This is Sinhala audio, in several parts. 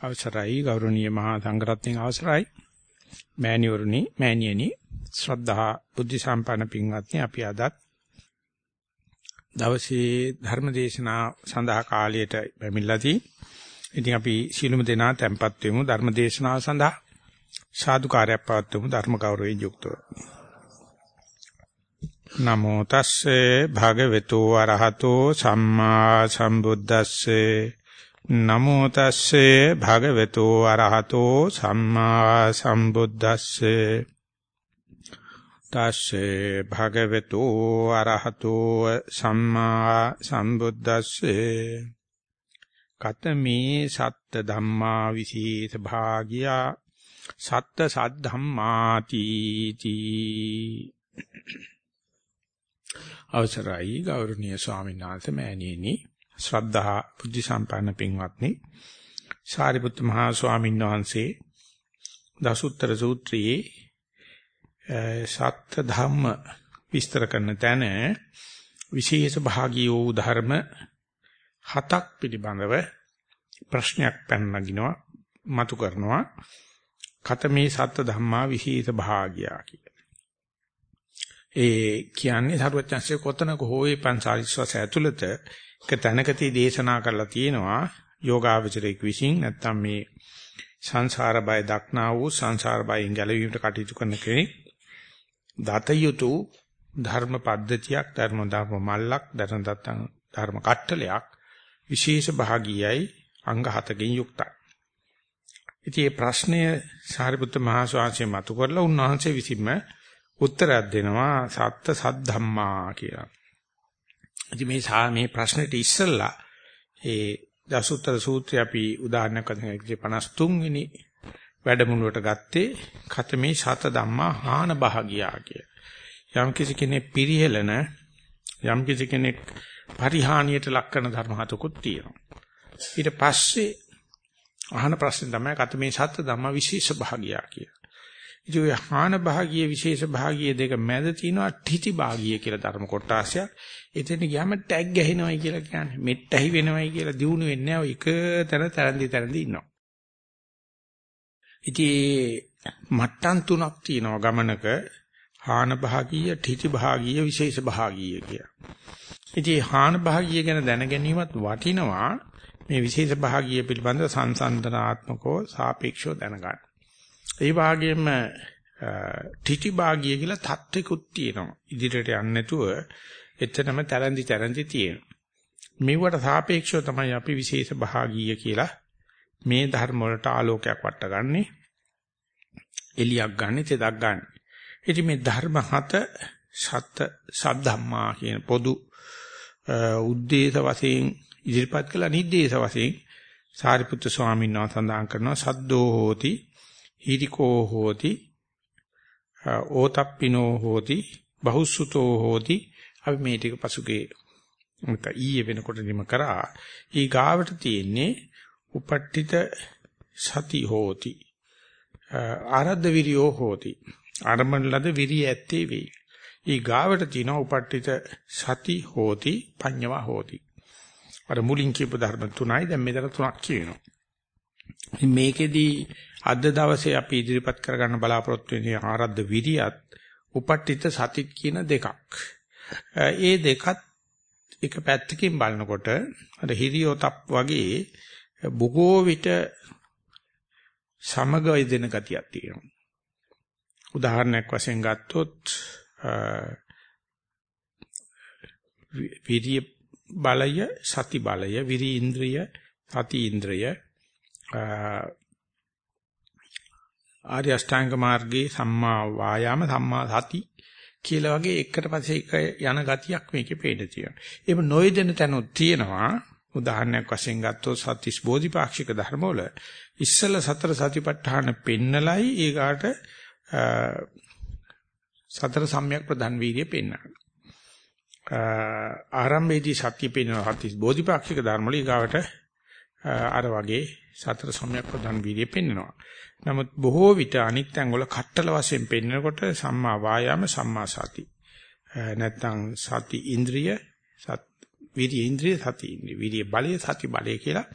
අවසරයි. ගෞරවනීය මහා සංඝරත්නයේ අවසරයි. මෑණිවරුනි මෑණියනි ශ්‍රද්ධා බුද්ධ සම්පන්න පින්වත්නි අපි අදත් දවසේ ධර්ම දේශනා සඳහා කාලයට පැමිණලාදී ඉතින් අපි සීලමු දෙනා tempත් වෙමු ධර්ම දේශනාව සඳහා. සාදුකාරයක් පවත්වමු ධර්ම ගෞරවයෙන් යුක්තව. නමෝ තස්සේ භගවතු වරහතෝ සම්මා සම්බුද්දස්සේ නමෝ තස්සේ භගවතු අරහතෝ සම්මා සම්බුද්දස්සේ. තස්සේ භගවතු අරහතෝ සම්මා සම්බුද්දස්සේ. කතමේ සත්ත ධම්මා විශේෂ භාගියා. සත්ත සද්ධම්මාති තී අවසරයි ගෞරවනීය ස්වාමීන් වහන්සේ මෑණියනි. ශ්‍රද්ධා බුද්ධ සම්පන්න පින්වත්නි සාරිපුත්ත මහා ස්වාමීන් වහන්සේ දසුත්තර සූත්‍රයේ සත්‍ය ධම්ම විස්තර කරන තැන විශේෂ භාගී වූ ධර්ම හතක් පිළිබඳව ප්‍රශ්නයක් පැනනගිනවා මතු කරනවා කතමේ සත්‍ය ධම්මා විශේෂ භාගියා කියලා. ඒ කියන්නේ සරුවචන්සේ කොතනක හෝේ පංසාරිස්වස ඇතුළත එක තැනකදී දේශනා කරලා තියෙනවා යෝගාවචරයක් විසින් නැත්තම් මේ සංසාර බය දක්නා වූ සංසාර බයෙන් ගැලවීමට කටයුතු කරන කෙනෙක් දත යුතු ධර්ම පද්ධතියක් ධර්ම ධර්ම මල්ලක් ධර්ම දත්තං ධර්ම කට්ටලයක් විශේෂ භාගියයි අංග හතකින් යුක්තයි. ඉතින් මේ ප්‍රශ්නය සාරිපුත්ත මහ ස්වාමීන් මතු කරලා උන්වහන්සේ විසින්ම උත්තරයක් දෙනවා සත්‍ය සද්ධම්මා කියලා. ඉතින් මේ මේ ප්‍රශ්නෙට ඉස්සෙල්ලා ඒ දසුත්තර සූත්‍රය අපි උදාහරණයක් වශයෙන් 53 වෙනි වැඩමුළුවට ගත්තේ ඛතමේ ශත ධම්මා හාන භාගියා කිය. යම් කිසි කෙනෙක් පිරිහෙලන යම් කිසි කෙනෙක් පරිහානියට ලක් කරන ධර්ම හතකුත් තියෙනවා. ඊට පස්සේ අහන ප්‍රශ්නේ තමයි ඛතමේ ශත ධම්මා විශේෂ භාගියා කිය. ඉතින් ඔය හාන භාගීය විශේෂ භාගීය දෙක මැද තියෙනවා ඨිති භාගීය කියලා ධර්ම කොටාසයක්. එතන ගියාම ටැග් ගහිනවයි කියලා කියන්නේ. මෙට් ඇහි වෙනවයි කියලා දිනු වෙන්නේ නැහැ. ඔය එක තැන තරන්දි තරන්දි ඉන්නවා. ඉතින් මට්ටම් තුනක් තියෙනවා ගමනක හාන භාගීය ඨිති භාගීය විශේෂ භාගීය කියලා. ඉතින් හාන භාගීය ගැන දැන ගැනීමත් වටිනවා මේ විශේෂ භාගීය පිළිබඳව සංසන්දනාත්මකව සාපේක්ෂව දැනගන්න. ඒ වගේම ටිටි භාගිය කියලා தත්විකුත් තියෙනවා. ඉදිරියට යන්නේ නැතුව එතනම තරන්දි තරන්දි තියෙනවා. මෙවට සාපේක්ෂව තමයි අපි විශේෂ භාගීය කියලා මේ ධර්ම වලට ආලෝකයක් වට්ටගන්නේ. එලියක් ගන්න, තෙදක් ගන්න. ඉතින් මේ ධර්ම හත සත් සද්ධම්මා කියන පොදු උද්දේශ වශයෙන් ඉදිරිපත් කළ නිද්දේශ වශයෙන් සාරිපුත්‍ර ස්වාමීන් වහන්සේ සඳහන් කරනවා සද්දෝ හෝති හිරිකෝ හෝති ඕතප්පිනෝ හෝති බහුසුතෝ හෝති. අපි මේ ටික පසුගේ මත ඊයේ වෙනකොට නිම කරා. ඊ ගාවට තියෙන්නේ උපට්ඨිත සති හෝති. ආරද්ධ විරියෝ හෝති. ආරම්භන ලද විරිය ඇත්තේ වේ. ඊ ගාවට තියෙන උපට්ඨිත සති හෝති පඤ්ඤවා හෝති. අර මුලින් කියපු ධර්ම තුනයි. දැන් මෙතන තුනක් කියනවා. මේකෙදී අද දවසේ අපි ඉදිරිපත් කරගන්න බලාපොරොත්තු වෙන ආරද්ධ විරියත් උපට්ඨිත සතිත් කියන දෙකක්. ඒ දෙකත් එක පැත්තකින් බලනකොට අර හිරියොතප් වගේ බොහෝ විට සමග වේදෙන ගතියක් තියෙනවා. උදාහරණයක් වශයෙන් ගත්තොත් විරිය බලය සති බලය විරි ඉන්ද්‍රිය සති ඉන්ද්‍රිය ආර්ය අෂ්ටාංග මාර්ගයේ සම්මා වායාම සම්මා සති කියලා වගේ එකට පස්සේ එක යන ගතියක් මේකේ පේන්න තියෙනවා. ඒක නොයදෙන තැනොත් තියෙනවා. උදාහරණයක් වශයෙන් ගත්තොත් සත්‍තිස් බෝධිපාක්ෂික ධර්ම වල ඉස්සල සතර සතිපට්ඨාන පෙන්නලයි ඊගාට සතර සම්‍යක් ප්‍රධාන වීර්ය පෙන්වනවා. ආරම්භයේදී සත්‍ය පෙන්වන සත්‍තිස් බෝධිපාක්ෂික ධර්ම වල ඊගාවට අර වගේ සතර සම්‍යක් ප්‍රධාන වීර්ය පෙන්වනවා. නමුත් බොහෝ විට අනිත් ඇඟවල කට්ටල වශයෙන් පෙන්නකොට සම්මා වායාම සම්මා සති. නැත්නම් සති ඉන්ද්‍රිය සත් විරිය ඉන්ද්‍රිය සති ඉන්ද්‍රිය විරිය බලය සති බලය කියලා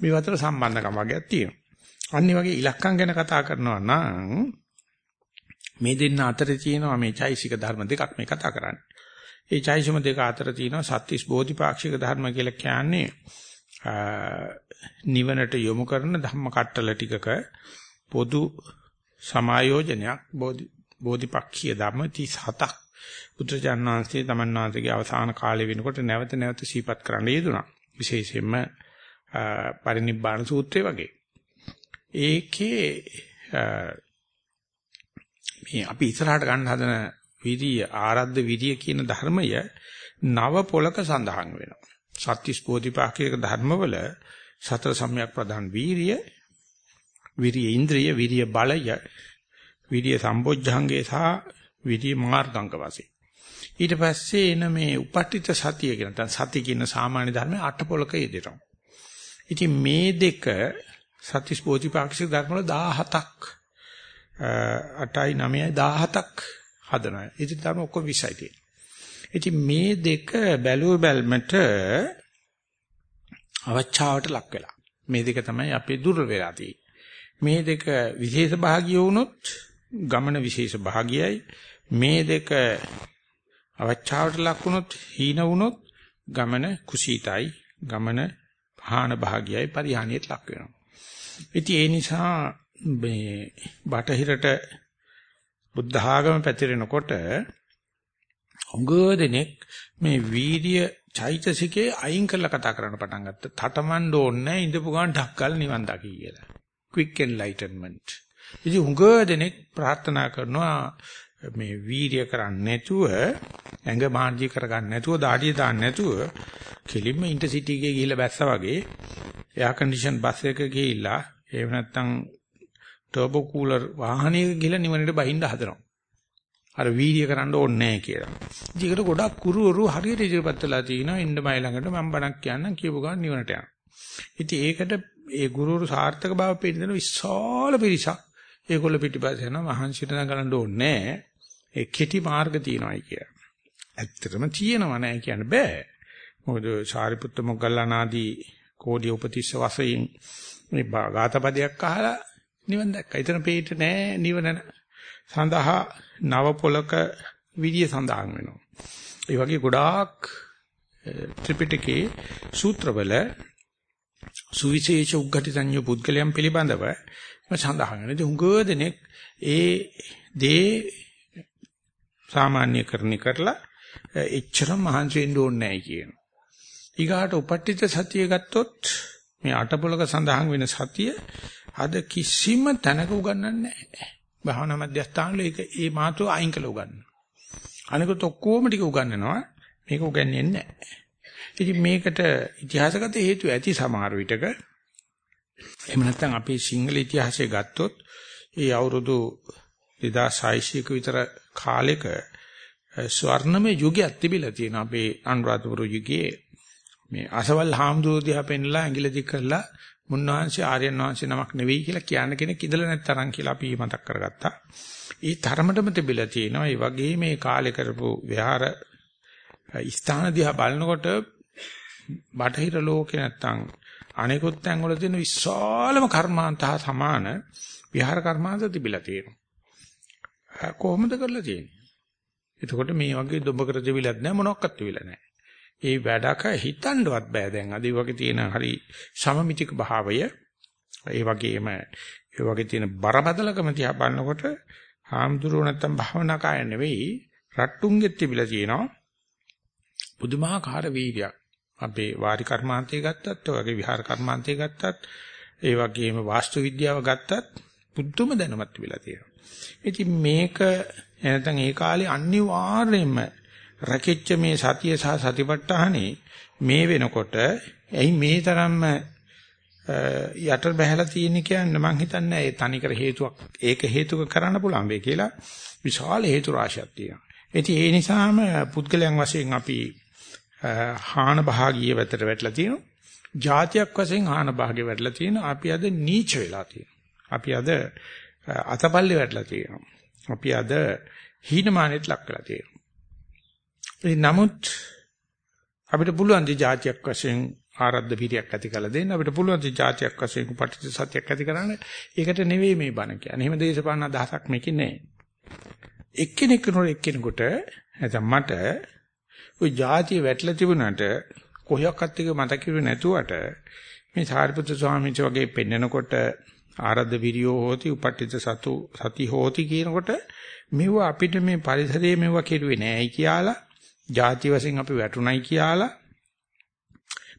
මේ අතර සම්බන්ධකම් වර්ගයක් තියෙනවා. අනිත් වගේ ඉලක්කම් ගැන කතා කරනවා නම් මේ දෙන්න අතරේ තියෙනවා මේ චෛසික ධර්ම දෙකක් මේ කතා කරන්නේ. ඒ චෛසිම දෙක අතර තියෙනවා සත්‍තිස් බෝධිපාක්ෂික ධර්ම කියලා කියන්නේ නිවනට යොමු කරන ධම්ම කට්ටල ටිකක පොදු සමායෝජනයක් බෝධි බෝධිපක්ඛීය ධර්ම 37ක් බුදුජානනාංශයේ තමන්නාන්සේගේ අවසාන කාලය වෙනකොට නැවත නැවත සිහිපත් කරන්න යෙදුණා. විශේෂයෙන්ම පරිනිබ්බාන සූත්‍රය වගේ. ඒකේ මේ අපි ඉස්සරහට ගන්න හදන විරිය ආරද්ධ විරිය කියන ධර්මය නව පොලක සඳහන් වෙනවා. සත්‍තිස් බෝධිපාක්ෂික ධර්මවල සතර සම්‍යක් ප්‍රධාන වීරිය විරිය ඉන්ද්‍රිය විරිය බලය විරිය සම්බොජ්ජංගේ සහ විරිය මාර්ගංග වශයෙන්. ඊට පස්සේ එන මේ උපට්ඨිත සතිය කියන තන් සති කියන සාමාන්‍ය ධර්මයේ අට පොලක යෙදෙනවා. ඉතින් මේ දෙක සත්‍තිස් බෝධිපාක්ෂික ධර්ම වල 17ක් 8යි 9යි 17ක් හදනවා. ඉතින් ධර්ම ඔක්කොම 20යි තියෙන්නේ. ඉතින් මේ දෙක බැලුව බැල්මට අවචාවට ලක් වෙලා. මේ දෙක තමයි අපේ දුර වෙලා මේ දෙක විශේෂ භාගිය වුණොත් ගමන විශේෂ භාගියයි. මේ දෙක අවචාවට ලක් වුණොත් හීන වුණොත් ගමන කුසීතයි. ගමන හාන භාගියයි පරිහානියට ලක් වෙනවා. ඉතින් ඒ නිසා මේ බටහිරට බුද්ධ ආගම පැතිරෙනකොට උගදෙනෙක් මේ වීර්ය චෛතසිකේ අයින් කරලා කතා කරන්න පටන් ගත්තා. තටමඬ ඕනේ ඉඳපු ගමන් ඩක් ගාලා නිවන් දකි කියලා. quick enlightenment. ඉතින් උගදෙනෙක් ප්‍රාර්ථනා කරනවා මේ වීර්ය කරන්නේ නැතුව ඇඟ මාර්ජි කරගන්න නැතුව දාඩිය දාන්න නැතුව කෙලින්ම ඉන්ටර්සිටි එකේ ගිහිල්ලා බැස්සා වගේ එයා කන්ඩිෂන් බස් එකක ගිහිල්ලා එහෙම නැත්නම් ටර්බෝ කූලර් වාහනයක ගිහිල්ලා නිවනට බහින්න හදනවා. අර වීර්ය කරන්න ඕනේ නැහැ කියලා. ඉතින් ඒකට ගොඩක් කුරුවරු හරියට ඉදිරිපත් වෙලා තිනවා ඉන්න මයි ළඟට මම බණක් කියන්නම් කියපු ගමන් නිවනට යනවා. ඉතින් ඒකට ඒ ගුරුවරු සාර්ථක බව පෙන්නන විශාල පිරිසක් ඒගොල්ල පිටිපස්ස යනවා මහන්සියට නගලන්න ඕනේ නැහැ. ඒ කෙටි මාර්ග තියෙනවායි කියලා. ඇත්තටම තියෙනව නෑ කියන්න බෑ. මොකද සාරිපුත්ත මොග්ගල්ලානාදී කෝඩි උපතිස්ස වශයෙන් මේ ගාතපදයක් අහලා නිවන් දැක්කා. ඊතන පිට නෑ නිවන සඳහා නව පොලක විදිය සඳහන් වෙනවා. ඒ වගේ ගොඩාක් ත්‍රිපිටකේ සූත්‍රවල සුවිශේෂ උග්ඝටි සංයු පුද්ගලයන් පිළිබඳව සඳහන් වෙනවා. ඉතින් හුඟ දෙනෙක් ඒ දේ සාමාන්‍යකරණය කරලා එච්චරම මහන්සි වෙන්න ඕනේ නැහැ කියන. ඊගාට උපට්ඨිත සතිය ගත්තොත් මේ අටපොලක සඳහන් වෙන සතිය අද කිසිම තැනක උගන්වන්නේ නැහැ. භාවනා මධ්‍යස්ථාන වල ඒක ඒ මාතෘ අයින් කළ උගන්න. අනිකුත් ඔක්කොම ටික උගන්වනවා. මේක උගන්වන්නේ නැහැ. ඉතින් මේකට ඉතිහාසගත හේතු ඇති සමහර විටක එහෙම නැත්නම් අපේ සිංහල ඉතිහාසය ගත්තොත් ඒ අවුරුදු 2600ක විතර කාලෙක ස්වර්ණමය යුගයක් තිබිලා තියෙනවා අපේ අනුරාධපුර යුගයේ මේ අසවල් හාමුදුරුවෝ දිහා පෙන්ලා ඇඟිලි දික් කරලා මුන්වහන්සේ ආර්යයන් වහන්සේ නමක් නෙවෙයි කියලා කියන්න කෙනෙක් ඉඳලා නැත්තරම් කියලා අපි මතක් කරගත්තා. ඒ තරමටම තිබිලා තියෙනවා. ඒ වගේ මේ කාලේ කරපු විහාර ස්ථාන දිහා බලනකොට බටහිර ලෝකේ නැත්තම් අනෙකුත් තැන්වල තියෙන විශාලම කර්මාන්ත හා සමාන විහාර කර්මාන්ත තිබිලා තියෙනවා. කොහොමද කරලා තියෙන්නේ? එතකොට මේ වගේ දොඹ කර දෙවිලක් නැහැ මොනක්වත් තිබිලා නැහැ. ඒ වැඩක හිතන්නවත් බෑ දැන්. අද වගේ තියෙන හරි සමමිතික භාවය ඒ වගේම ඒ වගේ තියෙන බරපතලකම තියා බලනකොට හාමුදුරුවෝ නැත්තම් භාවනා කාය නෙවෙයි රට්ටුන්ගෙත් තිබිලා තියෙනවා. පුදුමාකාර වීර්යයක්. අපේ වාරි කර්මාන්තය ගත්තත් ඔය වගේ විහාර කර්මාන්තය ගත්තත් ඒ වගේම වාස්තු විද්‍යාව ගත්තත් පුදුම දැනුමක් තිබිලා තියෙනවා. ඉතින් මේක එනතන් ඒ කාලේ අනිවාර්යයෙන්ම රැකිච්ච මේ සතිය සහ සතිපට්ඨානේ මේ වෙනකොට ඇයි මේ තරම්ම යට බහැලා තියෙන්නේ කියන්නේ මම හිතන්නේ ඒ තනිකර හේතුවක් ඒක හේතුක කරන්න පුළුවන් වෙයි කියලා විශාල හේතු රාශියක් තියෙනවා. ඉතින් ඒ නිසාම පුද්ගලයන් වශයෙන් අපි හාන භාගීය වැතට වැටලා තියෙනවා. જાතියක් වශයෙන් හාන භාගයේ වැටලා තියෙනවා. අපි අද නීච වෙලා තියෙනවා. අපි අද අතපල්ලේ වැටලා තියෙනවා. අපි අද හීනමානෙත් ලක් වෙලා තියෙනවා. නමුත් අපිට පුළුවන් දි જાතියක් වශයෙන් ආරද්ධ පිටියක් ඇති කළ දෙන්න අපිට පුළුවන් දි જાතියක් වශයෙන් පටිච්ච සත්‍යයක් ඇති කරන්න ඒකට නෙවෙයි මේ බණ කියන්නේ. එහෙම දේශපාලන අදහසක් මේකේ නැහැ. එක්කෙනෙක් නෝ එක්කෙනෙකුට නැත්නම් මට ওই જાතිය වැටලා තිබුණාට කොහොක්වත් එක මතකිරු නැතුවට මේ සාරිපුත්‍ර ස්වාමීන් වගේ පෙන්නකොට ආරද්ධ විරියෝ හෝති උපට්ඨිත සතු සති හෝති කියනකොට මෙව අපිට මේ පරිසරයේ මෙව කෙරුවේ නැහැයි කියලා ಜಾති වශයෙන් අපි වැටුණයි කියලා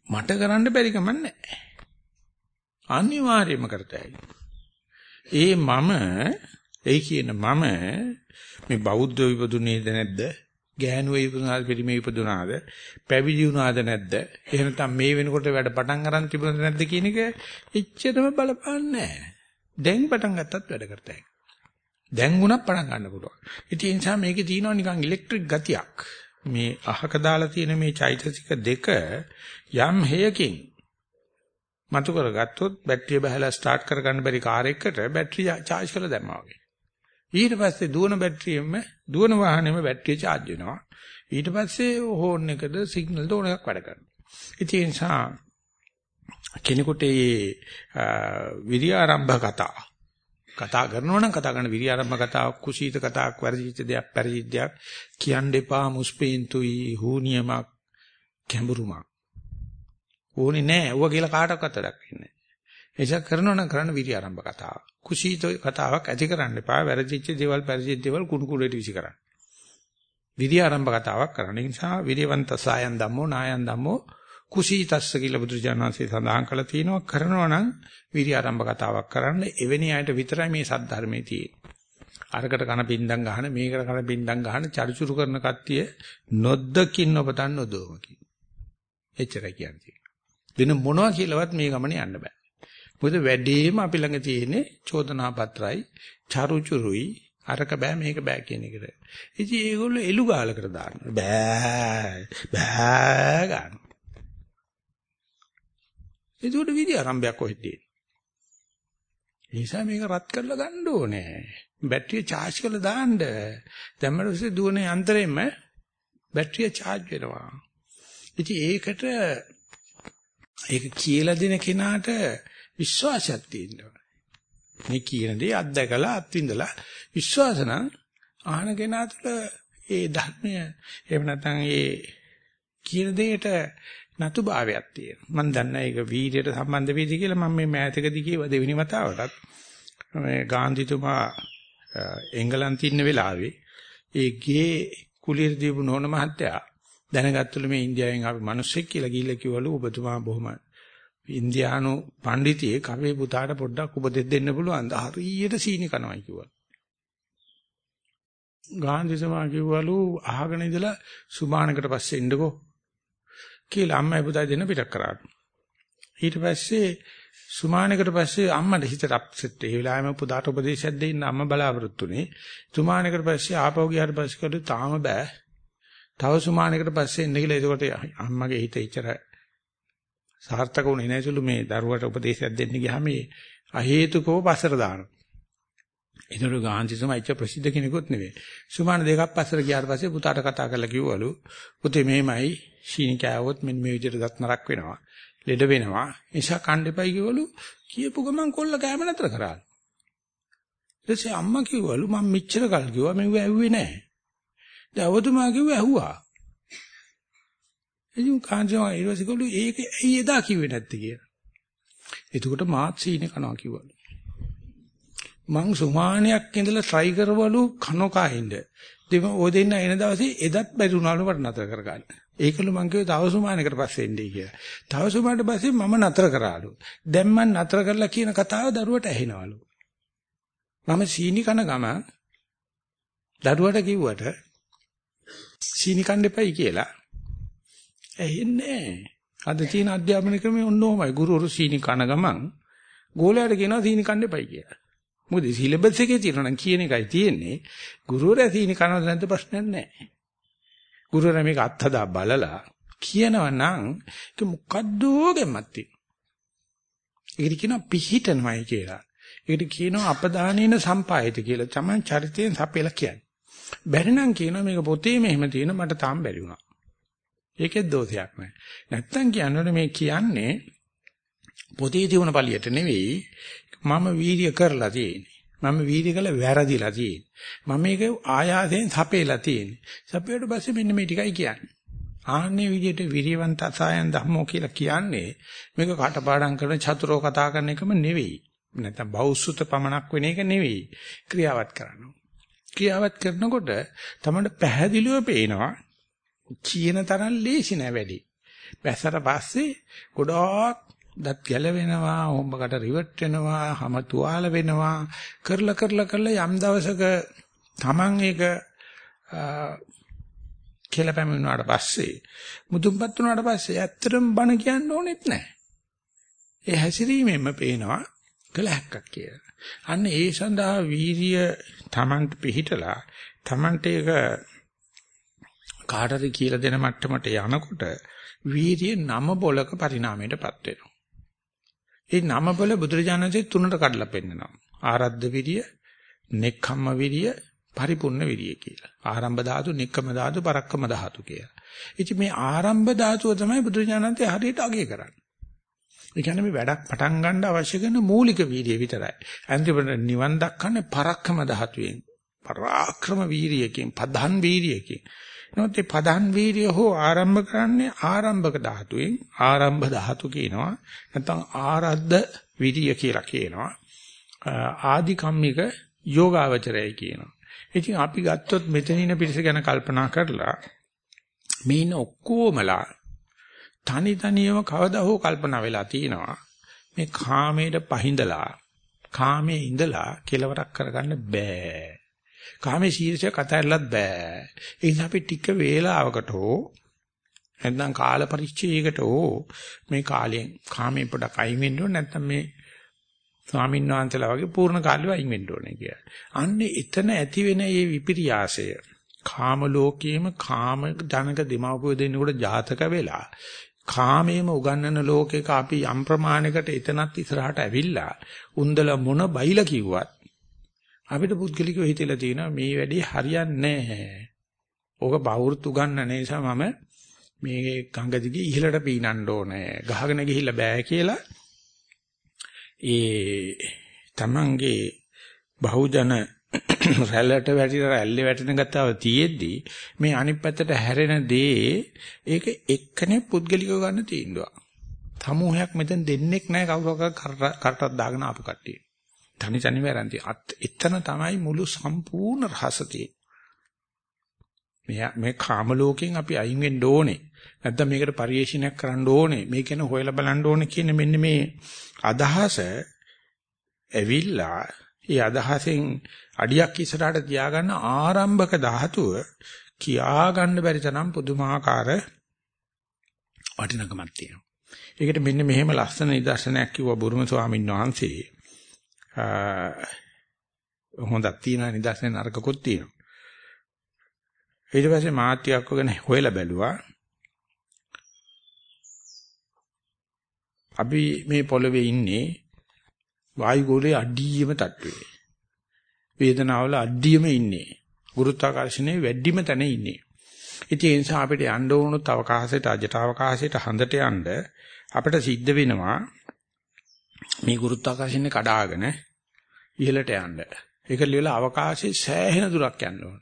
මට කරන්න බැරි කමක් නැහැ. අනිවාර්යයෙන්ම කරතයි. ඒ මම ඒ කියන මම මේ බෞද්ධ විපදුනේද නැද්ද? ගෑනුව ඉපදුනාද පිරිමේ ඉපදුනාද? පැවිදි වුණාද නැද්ද? එහෙම නැත්නම් මේ වෙනකොට වැඩ පටන් අරන් තිබුණද නැද්ද කියන එක එච්චරම බලපාන්නේ නැහැ. දැන් පටන් ගත්තත් වැඩ කරතයි. දැන් වුණත් පටන් ගන්න පුළුවන්. ඉතින් ඒ නිසා මේකේ තියෙනවා නිකන් ඉලෙක්ට්‍රික් ගතියක්. මේ අහක දාලා තියෙන මේ චෛතසික දෙක යම් හේයකින් මතු කරගත්තොත් බැටරිය බහලා ස්ටාර්ට් කරගන්න බැරි කාර් එකකට බැටරිය charge කරලා දැම්මා වගේ. ඊට පස්සේ දුවන බැටරියෙම දුවන වාහනේම බැටරිය charge වෙනවා. ඊට පස්සේ හෝන් එකද සිග්නල් ද ඕන එකක් වැඩ කරනවා. ඉතින් ඒ නිසා කෙනෙකුට මේ විරිය ආරම්භ කතා කතා කරනවා නම් කතා කරන විරිය ආරම්භ කතාවක් කුසීත කතාවක් වැරදිච්ච දෙයක් පරිදිච්ච දෙයක් කියන්න එපා මුස්පේන්තුයි හූනියමක් කැඹුරුමක්. ඕනේ නෑ. ඌව කියලා කාටවත් වැඩක් වෙන්නේ නෑ. එසක් කරනවා නම් කරන්න විරිය ආරම්භ කතාව. කුසීත කතාවක් ඇති කරන්න එපා. වැරදිච්ච දේවල් පරිදිච්ච දේවල් කුණු කුලයට විසි කරන්න. විරිය ආරම්භ කතාවක් කරන්න. නිසා විරියවන්ත සායන් ධම්මෝ නායන් ධම්මෝ කුසීතස්ස කියලා බුදුරජාණන්සේ සඳහන් කළා තියෙනවා කරනවා නම් විරි ආරම්භ කතාවක් කරන්න එවැනි අයට විතරයි මේ සද්ධර්මයේ තියෙන්නේ. අරකට කන පින්දම් ගහන මේකට කන පින්දම් ගහන චරිචුරු කරන කට්ටිය නොද්දකින් ඔබතන් නොදෝමකි. එච්චරයි කියන්නේ. වෙන මොනවා කියලාවත් මේ ගමනේ යන්න බෑ. මොකද වැඩිම අපි ළඟ තියෙන්නේ චෝදනා පත්‍රයි චරුචුරුයි අරක බෑ මේක බෑ කියන එකට. ඉතින් ඒගොල්ලෝ එලු ගාලකට දානවා. බෑ බෑ ගන්න. ඒකට විදි ආරම්භයක් කොහෙද ඒ නිසා මේක රත් කරලා ගන්න ඕනේ. බැටරිය charge කරලා දාන්න. දැම්මම පස්සේ දුවන යන්ත්‍රයෙන්ම බැටරිය charge වෙනවා. ඉතින් ඒකට ඒක කියලා දෙන කෙනාට විශ්වාසයක් තියෙනවා. මේ කියන දේ අත්දකලා අත්විඳලා විශ්වාස නම් ආහන කෙනා තුළ ඒ ධර්මය එහෙම නැත්නම් ඒ කියන දෙයට නතු භාවයක් තියෙනවා. මම දන්නේ ඒක වීර්යයට සම්බන්ධ වෙයිද කියලා මම මේ මෑතකදී කියව දෙවෙනි වතාවටත් මේ ගාන්ධිතුමා එංගලන්තේ ඉන්න වෙලාවේ ඒ ගේ කුලියට දීපු නෝන මහත්තයා දැනගත්තලු මේ ඉන්දියාවෙන් ආපු මිනිස්සෙක් කියලා ගිහිල්ලා කිව්වලු ඔබතුමා බොහොම ඉන්දියානු පඬිතියෙක් අපේ පුතාට පොඩ්ඩක් උපදෙස් දෙන්න පුළුවන් ද හරියට සීනි කනවායි කිව්වා. ගාන්ධිතුමා කිව්වලු අහගෙන ඉඳලා සුමානකට පස්සේ එන්නකෝ කියලා අම්මයි පුතයි දෙන්න පිටක් කරා. ඊට පස්සේ සුමානකට පස්සේ අම්මට හිතට අප්සෙට් ඒ වෙලාවෙම පුතාට උපදේශයක් දෙන්න අම්මා බලාපොරොත්තුනේ. සුමානකට පස්සේ ආපහු ගියාට පස්සේ කළු තාම බෑ. තව සුමානකට පස්සේ එන්න කියලා එතකොට අම්මගේ හිත ඉච්චර සාර්ථක වුණේ නැසලු මේ දරුවට උපදේශයක් දෙන්න ගියාම මේ අහේතුකව පස්සට දානවා. ඒතර ගාන්ධිසම ඉච්ච ප්‍රසිද්ධ කෙනෙකුත් නෙවෙයි. සුමාන දෙකක් පස්සට ගියාට පස්සේ පුතාට කතා කරලා කිව්වලු පුතේ මෙහෙමයි ශීනි කෑවොත් මෙන්න මේ විදිහට දත් නරක් වෙනවා. ලෙඩ වෙනවා. නිසා කන්න එපයි කිව්වලු කියපු ගමන් කොල්ල කෑම නතර කරාලු. ඊටසේ අම්මා කිව්වලු මම මෙච්චර කල් කිව්වා මෙව ඇහුවේ නැහැ. දැන් අවතුමා කිව්වා ඇහුවා. ඉතින් කාංජා ඊළඟට කිව්වලු ඒක ඇයි එදා කිව්වේ නැත්තේ කියලා. එතකොට මාත් සීනි කනවා කිව්වලු. මං සුමානයක් ඉඳලා try කරවලු කනෝකයින්ද. දෙම ඔය දෙන්න එන දවසේ එදත් බැරි වුණාලු මට නතර කරගන්න. ඒකලු මං කිව්වේ තව සුමානකට පස්සේ එන්නේ කියලා. තව සුමානට පස්සේ මම නතර කරාලු. දැන් මං නතර කරලා කියන කතාව දරුවට ඇහෙනවලු. මම සීනි කන ගම දරුවට කිව්වට සීනි කන්න එපයි කියලා. ඇහෙන්නේ අද තියෙන අධ්‍යාපන ක්‍රමේ ඔන්නෝමයි. ගුරුවරු සීනි කන ගමන් ගෝලයාට කියනවා සීනි කන්න එපයි කියලා. මොකද සිලබස් එකේ තියෙනවා නම් කියන එකයි තියෙන්නේ. ගුරුවරයා සීනි කනවද නැද්ද ප්‍රශ්නයක් නැහැ. ගුරුවරයා මේක අත්හදා බලලා කියනවා නම් ඒක මොකද්ද ගැම්මක් තියෙනවා. ඒකට කියනවා පිහිටනවයි කියලා. ඒකට කියනවා අපදානේන සම්පායත කියලා. තමයි චරිතයෙන් සපෙලා කියන්නේ. බැරි නම් කියනවා මේක පොතේ මෙහෙම තියෙන මට තාම බැරි වුණා. ඒකෙත් දෝෂයක් නැහැ. නැත්තම් කියන්නේ මේ කියන්නේ පොතේ තියුණ පළියට නෙවෙයි මම වීර්ය කරලා තියෙන්නේ. මම වීර්ය කළ වැරදිලා තියෙන්නේ. මම මේක ආයාසයෙන් සපේලා තියෙන්නේ. සපේට පස්සේ මෙන්න මේ ටිකයි කියන්නේ. ආන්නේ විදිහට විරියවන්ත අසයන් ධම්මෝ කියලා කියන්නේ මේක කටපාඩම් කරන චතුරෝ කතා කරන එකම නෙවෙයි. නැත්නම් බෞසුත පමණක් වෙන එක නෙවෙයි. ක්‍රියාවත් කරනවා. ක්‍රියාවත් කරනකොට තමයි පැහැදිලිව පේනවා කියන තරම් ලේසි නෑ වැඩි. බැසට පස්සේ ගොඩාක් දත් ගැලවෙනවා, හොම්බකට රිවර්ට් වෙනවා, හැම තුවාල වෙනවා. කරලා කරලා කරලා යම් දවසක Taman ඒක කියලා පැමිණුණාට පස්සේ මුදුන්පත් වුණාට පස්සේ ඇත්තටම බණ කියන්න ඕනෙත් නැහැ. ඒ හැසිරීමෙන්ම පේනවා කලහක්ක් කියලා. අන්න ඒ සඳහා වීරිය Tamanට පිහිටලා Tamanට ඒක කාටද කියලා දෙන මට්ටමට යනකොට වීරිය නම බොලක පරිණාමයටපත් වෙනවා. ඒ නම බල බුදුරජාණන්සේ තුනට කඩලා පෙන්නනවා. ආරද්ධ විරිය, නෙක්ඛම්ම විරිය, පරිපූර්ණ විරිය කියලා. ආරම්භ ධාතු, නෙක්ඛම්ම ධාතු, පරක්කම ධාතු කියලා. ඉතින් මේ ආරම්භ ධාතුව තමයි බුදුරජාණන්සේ හරියට අගය කරන්නේ. ඒ කියන්නේ මේ වැඩක් පටන් ගන්න අවශ්‍ය කරන මූලික වීර්යය විතරයි. අන්තිමට නිවන් දක්කන්නේ පරක්කම ධාතුවෙන්. පරාක්‍රම වීර්යයෙන්, පදන් වීර්යයෙන්. නමුත් මේ පදන් වීර්ය හෝ ආරම්භ කරන්නේ ආරම්භක ධාතුවෙන්. ආරම්භ ධාතු කියනවා. නැත්නම් ආරද්ධ විරිය කියලා කියනවා. ආදි කම්මික යෝගාවචරයයි කියනවා. ඉතින් අපි ගත්තොත් මෙතනින පිරිස ගැන කල්පනා කරලා මේ ඉන්න ඔක්කොමලා තනි තනියම කවදා හෝ කල්පනා වෙලා තියෙනවා මේ කාමයට පහඳලා කාමයේ ඉඳලා කෙලවරක් කරගන්න බෑ. කාමයේ ශීර්ෂය කතරලත් බෑ. ඒ නිසා අපි ටික වේලාවකට හෝ නැත්නම් කාල පරිච්ඡේයයකට හෝ මේ කාලයෙන් කාමයෙන් පොඩක් අයින් වෙන්න ඕනේ නැත්නම් මේ ස්වාමීන් වහන්සේලා වගේ පූර්ණ කාලෙව අයින් වෙන්න ඕනේ කියලා. අන්නේ එතන ඇති වෙන මේ විපිරියාසය කාම ලෝකයේම කාම ජනක දෙමව්පියෝ දෙන්නෙකුට ජාතක වෙලා කාමයේම උගන්නන ලෝකයක අපි යම් ප්‍රමාණයකට එතනත් ඉස්සරහට ඇවිල්ලා උන්දල මොන බයිලා කිව්වත් අපිට පුද්ගලිකව හිතෙලා තියෙනවා මේ වැඩේ හරියන්නේ නැහැ. ඕක බවුරුත් උගන්නන නිසා මම මේ ගඟ දිගේ ඉහළට පීනන්න ඕනේ. ගහගෙන ගිහිල්ලා බෑ කියලා ඒ තමන්ගේ බහුජන රැල්ලට වැටිලා රැල්ලේ වැටෙන ගතාව තියෙද්දි මේ අනිත් පැත්තට හැරෙන දේ ඒක එක්කනේ පුද්ගලිකව ගන්න තීන්දුවක්. සමූහයක් මෙතෙන් දෙන්නෙක් නැහැ කවුරක් කරටක් දාගෙන ආපු කට්ටිය. තනි තනි වැරන්ති. එතන තමයි මුළු සම්පූර්ණ රහසතිය. මේ මේ කාම ලෝකෙන් අපි අයින් වෙන්න ඕනේ. නැත්නම් මේකට පරිේශනයක් කරන්න ඕනේ. මේක ගැන හොයලා බලන්න ඕනේ කියන මෙන්න මේ අදහස ඇවිල්ලා ඒ අදහසෙන් අඩියක් ඉස්සරහට තියාගන්න ආරම්භක ධාතුව කියා ගන්න බැරි තරම් පුදුමාකාර වටිනකමක් තියෙනවා. ඒකට මෙන්න මෙහෙම ලස්සන නිදර්ශනයක් කිව්වා බුරුම ස්වාමීන් වහන්සේ. හොඳක් තියෙන නිදර්ශන නරකකුත් තියෙනවා. ඊට පස්සේ මාත්‍යක් වගන හොයලා බැලුවා. අපි මේ පොළවේ ඉන්නේ වායු ගෝලයේ අඩියම තට්ටුවේ. වේදනාවල අඩියම ඉන්නේ. ගුරුත්වාකර්ෂණයේ වැඩිම තැන ඉන්නේ. ඉතින් ඒ නිසා අපිට යන්න ඕනොත් අවකාශයට අජට අවකාශයට හඳට යන්න අපිට සිද්ධ වෙනවා මේ ගුරුත්වාකර්ෂණය කඩාගෙන ඉහළට යන්න. ඒක ලියලා අවකාශයේ සෑහෙන දුරක් යන්න ඕන.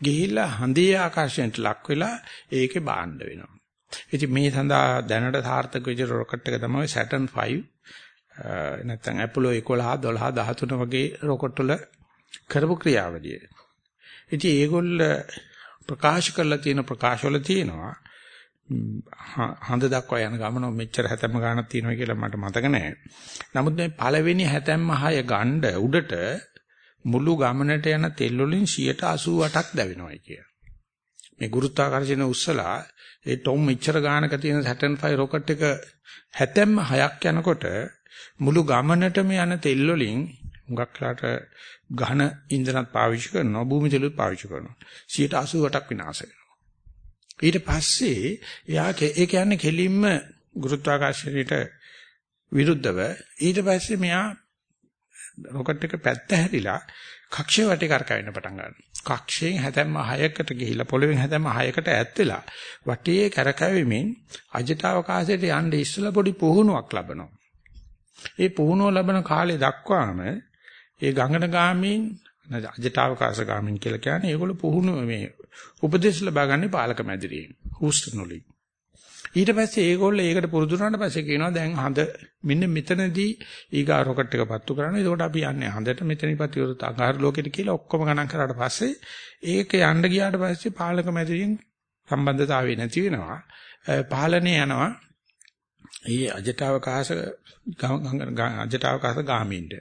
ගිහිල්ලා හඳේ ආකර්ෂණයට ලක් වෙලා ඒකේ බාණ්ඩ වෙනවා. ඉතින් මේ සඳහා දැනට සාර්ථක වෙච්ච රොකට් එක තමයි Saturn 5 නැත්නම් Apollo 11 12 13 වගේ රොකට් වල කරපු ක්‍රියාවලිය. ඉතින් ඒගොල්ල ප්‍රකාශ කරලා තියෙන ප්‍රකාශවල තියෙනවා හඳ දක්වා යන ගමන මෙච්චර හැතැම්ම ගන්නක් තියෙනවා කියලා මට මතක නැහැ. නමුත් මේ පළවෙනි හැතැම්ම 6 ගණ්ඩ උඩට මුළු ගමනට යන තෙල් වලින් 88ක් දැවෙනවායි කිය. මේ ගුරුත්වාකර්ෂණ උස්සලා ඒ ටොම් මෙච්චර ගානක තියෙන Saturn 5 රොකට් එක හැතැම්ම 6ක් යනකොට මුළු ගමනටම යන තෙල් වලින් හුඟක්ලාට ඝන ඉන්ධනත් පාවිච්චි කරනවා භූමි තෙලුත් පාවිච්චි කරනවා 88ක් විනාශ වෙනවා ඊට පස්සේ එයා ඒ කියන්නේ කෙලින්ම ගුරුත්වාකර්ෂණයට විරුද්ධව ඊට පස්සේ මෙයා රොකට් එක පැත්ත හැරිලා කක්ෂය වටේ කරකවෙන්න පටන් ගන්නවා කක්ෂයෙන් හැතැම්ම 6කට ගිහිලා පොළවෙන් හැතැම්ම 6කට ඈත් වෙලා වටේ කරකැවෙමින් අජට අවකාශයට යන්න ඉස්සලා පොඩි පුහුණුවක් ලබනවා. ඒ පුහුණුව ලබන කාලේ දක්වාම ඒ ගංගන ගාමීන් අජට අවකාශ ගාමීන් කියලා කියන්නේ ඒගොල්ලෝ පුහුණුව මේ උපදේශ ලබා ගන්න පාලක මැදිරියෙන් හූස්ටන් වලින්. ඊට පස්සේ ඒගොල්ලෝ ඒකට පුරුදු වුණාට පස්සේ කියනවා දැන් හඳ මෙන්න මෙතනදී ඊගා රොකට් එක පත්තු කරන්න. ඒකට අපි යන්නේ හඳට මෙතනිපත් විරුද්ධ අඟහරු ලෝකෙට කියලා ඔක්කොම ගණන් කරාට පස්සේ ඒක යන්න ගියාට පස්සේ පාලක මැදිරියෙන් සම්බන්ධතාවය නැති වෙනවා. පාලනේ යනවා. ඒ අජටවකාශ අජටවකාශ ගාමින්ට.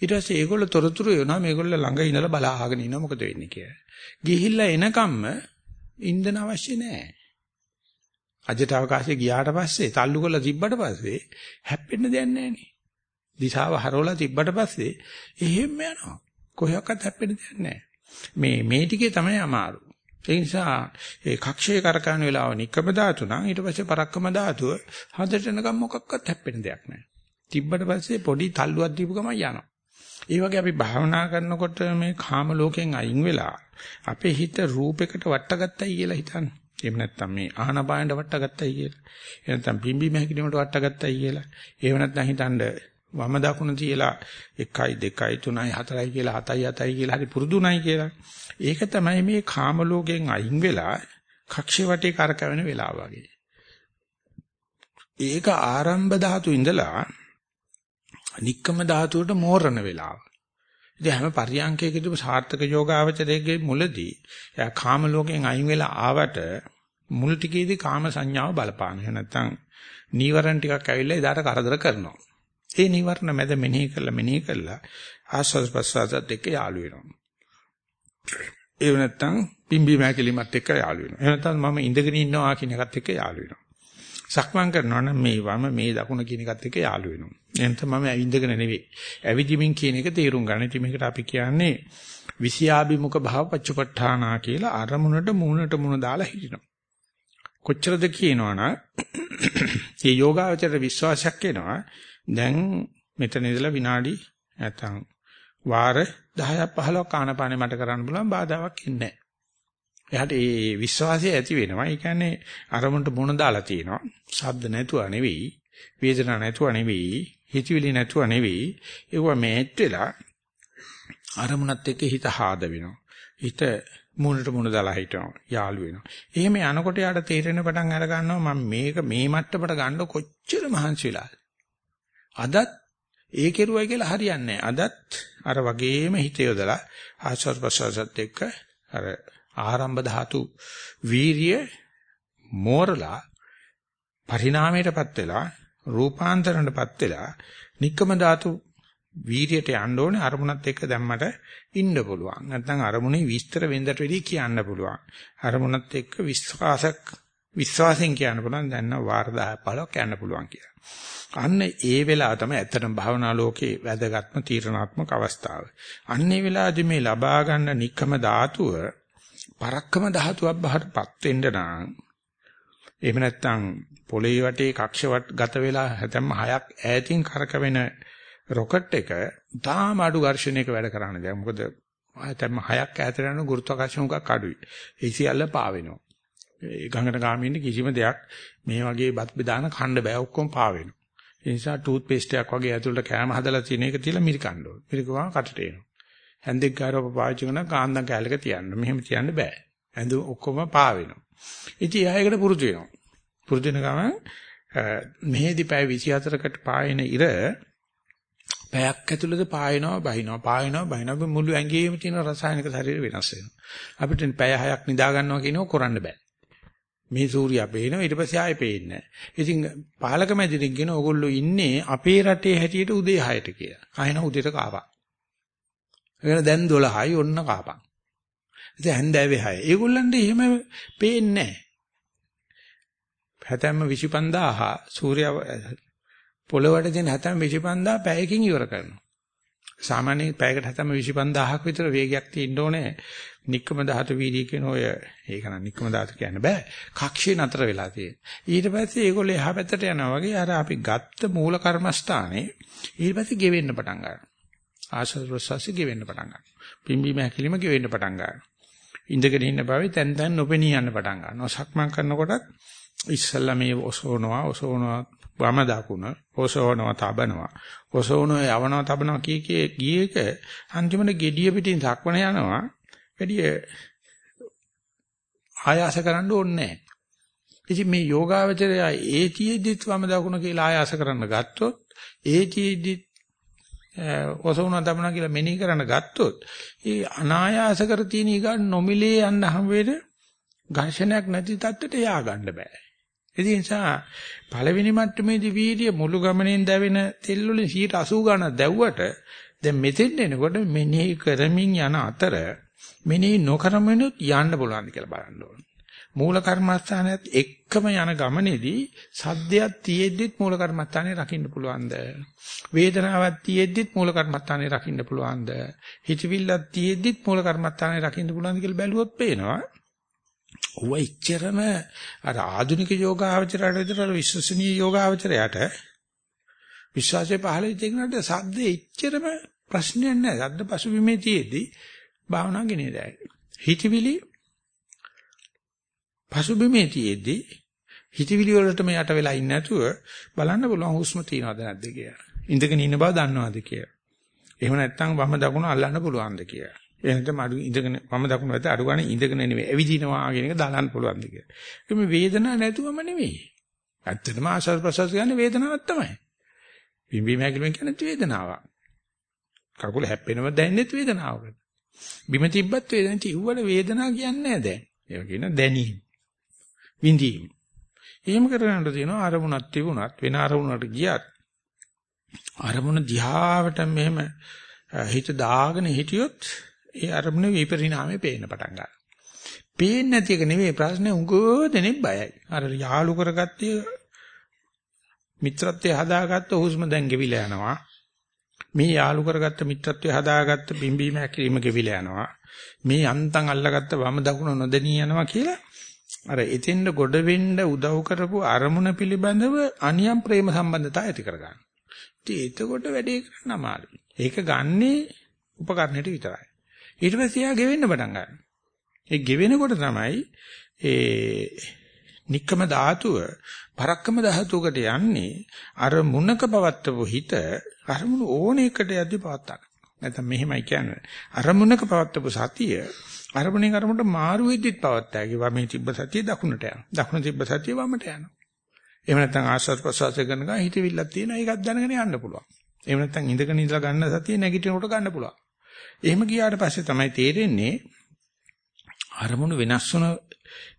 ඊට පස්සේ ඒගොල්ලෝ තොරතුරු එනවා මේගොල්ලෝ ළඟ ඉඳලා බලාගෙන ඉන්නවා මොකද වෙන්නේ කියලා. ගිහිල්ලා එනකම්ම ඉන්ධන අවශ්‍ය නැහැ. අජට අවකාශයේ ගියාට පස්සේ තල්ලු කරලා තිබ්බට පස්සේ හැප්පෙන්න දෙයක් නැහැ දිශාව හරවලා තිබ්බට පස්සේ එහෙම යනවා. කොහොක්වත් හැප්පෙන්න දෙයක් නැහැ. මේ මේ ටිකේ තමයි අමාරු. ඒ නිසා ඒ කක්ෂයේ කරකවන වෙලාව නික්කම ධාතු නම් ඊට පස්සේ පරක්කම ධාතුව හදට එනකම් මොකක්වත් හැප්පෙන දෙයක් නැහැ. තිබ්බට පස්සේ පොඩි තල්ලුවක් දීපු ගමන් යනවා. ඒ වගේ අපි භාවනා කරනකොට මේ කාම ලෝකෙන් අයින් වෙලා අපේ හිත රූපයකට වට්ටගත්තයි කියලා හිතන්නේ. එහෙම නැත්නම් මේ ආහනපායන්ට වට්ටගත්තයි කියලා. එහෙම නැත්නම් පිම්බි මහකිරීමට වට්ටගත්තයි කියලා. එහෙම නැත්නම් හිතන්න වම දකුණ තියලා 1යි 2යි 3යි 4යි කියලා 7යි 7යි කියලා හරි පුරුදුණයි කියලා. ඒක තමයි මේ කාම ලෝකයෙන් අයින් වෙලා කක්ෂේ වටේ කරකැවෙන වෙලාව වගේ. ඒක ආරම්භ ධාතු ඉඳලා නික්කම ධාතුවට මෝරණ වෙලාව. ඉතින් හැම පරියන්කයකදීම සාර්ථක යෝගාවචරයේ මුලදී එයා කාම ලෝකයෙන් අයින් වෙලා ආවට මුල් ටිකේදී කාම සංඥාව බලපාන. එහෙම නැත්නම් නීවරණ ටිකක් ඇවිල්ලා එදාට කරදර කරනවා. ඒ නීවරණ මැද මෙනෙහි කරලා මෙනෙහි කරලා ආස්වාද ප්‍රසආසත් එක්ක යාළු වෙනවා. ඒ නැත්නම් පිම්බි මෑකිලිමත් එක්ක යාළු වෙනවා. එහෙම නැත්නම් මම ඉඳගෙන ඉන්නවා කියන එකත් එක්ක යාළු වෙනවා. සක්මන් කරනවා නම් මේ වම මේ දකුණ කියන එකත් එක්ක යාළු වෙනවා. එහෙනම් මම ඇවිඳගෙන නෙවෙයි. ඇවිදිමින් කියන එක තේරුම් ගන්න. ඉතින් මේකට අපි කියන්නේ විෂයාභිමුඛ භාව පච්චපට්ඨානා කියලා අරමුණට මූණට මූණ දාලා හිටිනවා. කොච්චරද කියනවනම් මේ යෝගාවචර විශ්වාසයක් එනවා. දැන් මෙතන ඉඳලා විනාඩි නැත්තම් වාර 10ක් 15ක් ආනපානෙ මට කරන්න පුළුවන් බාධාවක් ඉන්නේ නැහැ. එයාට ඒ විශ්වාසය ඇති වෙනවා. ඒ කියන්නේ අරමුණට මුණ දාලා තියෙනවා. ශබ්ද නැතුව නෙවෙයි, වේදනා නැතුව නෙවෙයි, හිතවිලි නැතුව නෙවෙයි. ඒව මේත් වෙලා අරමුණත් එක්ක හිත හාද වෙනවා. හිත මුණට මුණ දාලා හිටනවා. යාළු වෙනවා. එහෙම යනකොට යාට තේරෙන පටන් අර ගන්නවා මම මේක මේ මට්ටමට ගන්න කොච්චර මහන්සි වෙලාද. අදත් ඒ කෙරුවයි කියලා හරියන්නේ අදත් අර වගේම හිත යොදලා ආශ්වාස ප්‍රශ්වාසත් එක්ක අර ආරම්භ ධාතු වීරිය මෝරලා පරිණාමයටපත් වෙලා රූපාන්තරණයටපත් වෙලා නික්කම ධාතු වීරියට යන්න ඕනේ අරමුණත් එක්ක දැම්මට ඉන්න පුළුවන්. නැත්නම් අරමුණේ විස්තර වෙන්දට වෙදී කියන්න පුළුවන්. අරමුණත් එක්ක විශ්වාසක් විශ්වාසයෙන් කියන්න පුළුවන් දැන් වාර 10 15ක් යන්න පුළුවන් කියලා. අන්න ඒ වෙලාව තමයි ඇත්තටම භාවනා ලෝකේ වැදගත්ම තීරණාත්මක අවස්ථාව. අන්න ඒ වෙලාවේදී මේ ලබා ගන්න නික්කම ධාතුව පරක්කම ධාතුවක් බහටපත් වෙන්න නම් එහෙම නැත්නම් පොළේ වටේ කක්ෂ ගත වෙලා හැතැම්ම හයක් ඈතින් කරකවෙන රොකට් එක තාම අඩු ඝර්ෂණයක වැඩ කරන්නේ. දැන් මොකද හැතැම්ම හයක් ඈතට යන ගුරුත්වාකර්ෂණ උගක් අඩුයි. ඒ සියල්ල පාවෙනවා. ඒ ගඟට ගාමින්න කිසිම දෙයක් මේ වගේ බත් බෙදාන කන්න බෑ ඔක්කොම පාවෙනවා. ඒ නිසා ටූත් පේස්ට් එකක් වගේ ඇතුළට කෑම හදලා තියෙන එක තියලා මිරිකන්න ඕනේ. මිරිකුවම කටට එනවා. හැන්දෙක් ගාරව පාවිච්චි කරන කාන්දම් කැලක තියන්න. මෙහෙම තියන්න බෑ. ඇඳු ඔක්කොම පාවෙනවා. ඉතින් එයා ඒකට පුරුදු වෙනවා. පුරුදු වෙන ගමන් මෙහෙදි පැය 24කට පායන ඉර පැයක් ඇතුළත පායනවා බහිනවා පායනවා බහිනවා මුළු ඇඟේම තියෙන රසායනික ශරීර වෙනස් වෙනවා. අපිට පැය 6ක් නිදා ගන්නවා කියනව කරන්න බෑ. මේ සූර්යයා පේනවා ඊට පස්සේ ආයෙ පේන්නේ නැහැ. ඉතින් පාලක මැදිරින් කියන ඕගොල්ලෝ ඉන්නේ අපේ රටේ හැටියට උදේ 6ට කියලා. කයන උදේට කාපා. එගෙන දැන් 12යි ඔන්න කාපන්. ඉතින් හැන්දෑවේ 6. ඒගොල්ලන්ට එහෙම පේන්නේ නැහැ. හැතැම්ම 25000 සූර්යා පොළවට තියෙන හැතැම්ම 25000 පැයකින් ඉවර කරනවා. සාමාන්‍ය පැයකට හැතැම්ම 25000ක් විතර වේගයක් තියෙන්න ඕනේ. නික්කම ධාතු වීර්ය කියන ඔය ඒක නම් නික්කම ධාතු කියන්න බෑ. කක්ෂේ නතර වෙලා තියෙන. ඊට පස්සේ ඒගොල්ලෝ එහා පැත්තට යනවා වගේ අර අපි ගත්ත මූල කර්මස්ථානේ ඊට පස්සේ ගෙවෙන්න පටන් ගන්නවා. ආශ්‍රද ප්‍රසවාසي ගෙවෙන්න පටන් ගන්නවා. පිම්බීම හැකිලිම ගෙවෙන්න පටන් ගන්නවා. ඉඳගෙන ඉන්න බවේ තැන් තැන් නොපෙනී යන්න පටන් ගන්නවා. සක්මන් කරනකොටත් ඉස්සල්ලා මේ ඔසවනවා ඔසවනවා වම දකුණ ඔසවනවා තබනවා ඔසවනවා යවනවා තබනවා කී කී ගියේක අන්තිමට gediya පිටින් සක්මන යනවා වැඩි ආයාස කරන්න ඕනේ නැහැ. ඉතින් මේ යෝගාවචරය ඒතියෙදිත් වම දකුණ කියලා ආයාස කරන්න ගත්තොත් ඒතියෙදිත් ඔසවන දමන කියලා මෙනෙහි කරන්න ගත්තොත් ඒ අනායාස කර තියෙන ඊගා නොමිලේ යන්න හැම වෙලේ ඝර්ෂණයක් නැති තත්ත්වයට යා ගන්න බෑ. ඒ නිසා පළවෙනි මට්ටමේදී වීර්ය මුළු ගමනෙන් දැවෙන තෙල් වලින් 80 ගණන් දැව්වට දැන් මෙතෙන් එනකොට මෙනෙහි කරමින් යන අතර මෙනෙහි නොකරමිනුත් යන්න පුළුවන්ද කියලා බලන්න ඕනේ. මූල කර්මස්ථානයත් එක්කම යන ගමනේදී සද්දයක් තියෙද්දිත් මූල කර්මස්ථානේ රකින්න පුළුවන්ද? වේදනාවක් තියෙද්දිත් මූල කර්මස්ථානේ රකින්න පුළුවන්ද? හිතවිල්ලක් තියෙද්දිත් මූල කර්මස්ථානේ රකින්න පුළුවන්ද කියලා බැලුවොත් පේනවා. ඌව ඉච්චරම අර ආධුනික යෝගාවචරයට විතර විශ්වසනීය යෝගාවචරයට විශ්වාසය පහළ වෙච්ච එකට සද්දේ ඉච්චරම ප්‍රශ්නයක් නැහැ. සද්ද පසුබිමේ තියේදී භාවනා ගෙනේදයි. හිතවිලි පසුබිමේ තියේදී හිතවිලි වලටම යට වෙලා ඉන්නේ නැතුව බලන්න පුළුවන් හුස්ම තියනවද නැද්ද කියලා. ඉඳගෙන ඉන්න බව දන්නවද කියලා. එහෙම නැත්නම් වම දකුණ අල්ලන්න පුළුවන්ද කියලා. එහෙනම් අඩු ඉඳගෙන වම දකුණ වැද අඩු ගන්න ඉඳගෙන නෙවෙයි ඇවිදිනවා කියන එක දාලන්න පුළුවන්ද කියලා. ඒක මේ වේදනාවක් නැතුවම නෙවෙයි. ඇත්තටම ආශාස ප්‍රසස් කියන්නේ වේදනාවක් තමයි. බිම්බීම හැකිලිම කියන්නේ වේදනාවක්. කකුල හැප්පෙනව දැනෙන්නේ වේදනාවකට. බිම තිබ්බත් වේදනාවක් ඉව්වල වේදනාව කියන්නේ නැහැ දැන්. ඒක කියන දැනීම. විඳීම. එහෙම කරගන්න තියෙනවා අරමුණක් තිබුණත් වෙන අරමුණකට ගියත් අරමුණ දිහාවට මෙහෙම හිත දාගෙන හිටියොත් ඒ අරමුණ විපරිණාමේ පේන්න පටන් ගන්නවා. පේන්නේ නැති එක නෙවෙයි ප්‍රශ්නේ උගෝ දෙනෙක් බයයි. අර යාලු කරගත්තේ මිත්‍රත්වයේ හදාගත්ත හුස්ම දැන් ගෙවිලා යනවා. මේ යාලු කරගත්ත මිත්‍රත්වයේ හදාගත්ත බිම්බීම හැකිරීම ගෙවිලා යනවා. මේ යන්තම් අල්ලගත්ත වම දකුණ නොදෙනී යනවා කියලා අර එතෙන්ද ගොඩ වෙන්න උදව් කරපු අරමුණ පිළිබඳව අනියම් ප්‍රේම සම්බන්ධතාවය ඇති කරගන්න. ඉතින් එතකොට වැඩේ කරන්න අමාරුයි. ඒක ගන්නේ උපකරණයට විතරයි. ඊට පස්සේ යා ගෙවෙන්න පටන් ගන්නවා. ඒ ගෙවෙනකොට තමයි ඒ නික්කම ධාතුව පරක්කම ධාතුවකට යන්නේ අර මුනක පවත්තපු හිත අරමුණු ඕන එකට යද්දි පවත්තා. නැත්නම් මෙහෙමයි කියන්නේ. අරමුණක පවත්තපු සතිය අරමුණෙන් අරමුණට මාරු වෙද්දිත් පවත්තාගේ වමේ තිබ්බ සතිය දකුණට යනවා. දකුණ තිබ්බ සතිය වමට යනවා. එහෙම නැත්නම් ආස්වාද ප්‍රසවාසය කරනකම් හිතවිල්ලක් තියෙනවා ඒකත් දැනගෙන යන්න පුළුවන්. එහෙම නැත්නම් ඉඳගෙන ඉඳලා ගන්න සතිය නැගිටිනකොට ගන්න පුළුවන්. එහෙම ගියාට පස්සේ තමයි තේරෙන්නේ අරමුණු වෙනස් වුණ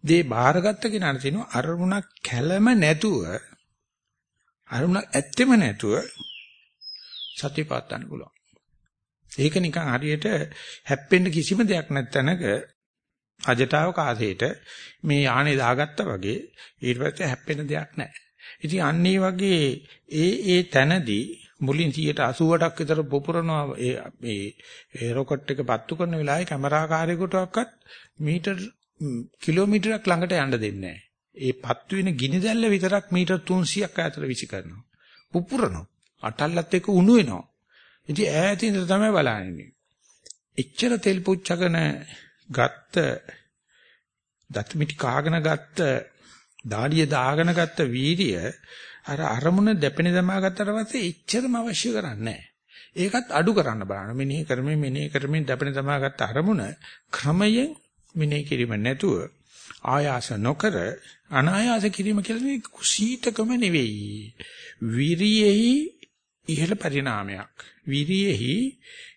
දේ බාරගත්ත කෙනාට තියෙනවා අරමුණක් කැළම නැතුව අරමුණක් ඇත්තෙම නැතුව සතිය පාත්තන්න පුළුවන්. ඒක නිකන් හරියට හැප්පෙන්න කිසිම දෙයක් නැත්නක අජටාව කාසේට මේ යානේ දාගත්තා වගේ ඊට පස්සේ හැප්පෙන දෙයක් නැහැ. ඉතින් අන්න වගේ ඒ ඒ තැනදී මුලින් 180ක් විතර පුපුරනවා ඒ මේ රොකට් එක පත්තු කරන වෙලාවේ කැමරාකාරයෙකුටවත් මීටර් කිලෝමීටරයක් ළඟට යන්න දෙන්නේ ඒ පත්තු වෙන ගිනි දැල්ල විතරක් මීටර් 300ක් ඈතට විසි කරනවා. පුපුරනවා. අටල්ලත් එක්ක උණු වෙනවා. ඉතින් ඈතින් තමයි බලන්නේ. එච්චර තෙල් පුච්චගෙන ගත්ත දත් මිටි කාගෙන ගත්ත දාඩිය දාගෙන ගත්ත වීර්ය අර අරමුණ දෙපෙන දමා ගත්තට පස්සේ එච්චරම අවශ්‍ය කරන්නේ ඒකත් අඩු කරන්න බලන්න. මෙනෙහි කරමින් මෙනෙහි කරමින් දෙපෙන දමා ගත්ත අරමුණ ක්‍රමයෙන් මෙනෙහි කිරීම නැතුව ආයාස නොකර අනායාස කිරීම කියන්නේ කුසීතකම නෙවෙයි. විරියෙහි ඉහළ පරිණාමයක්. විරියෙහි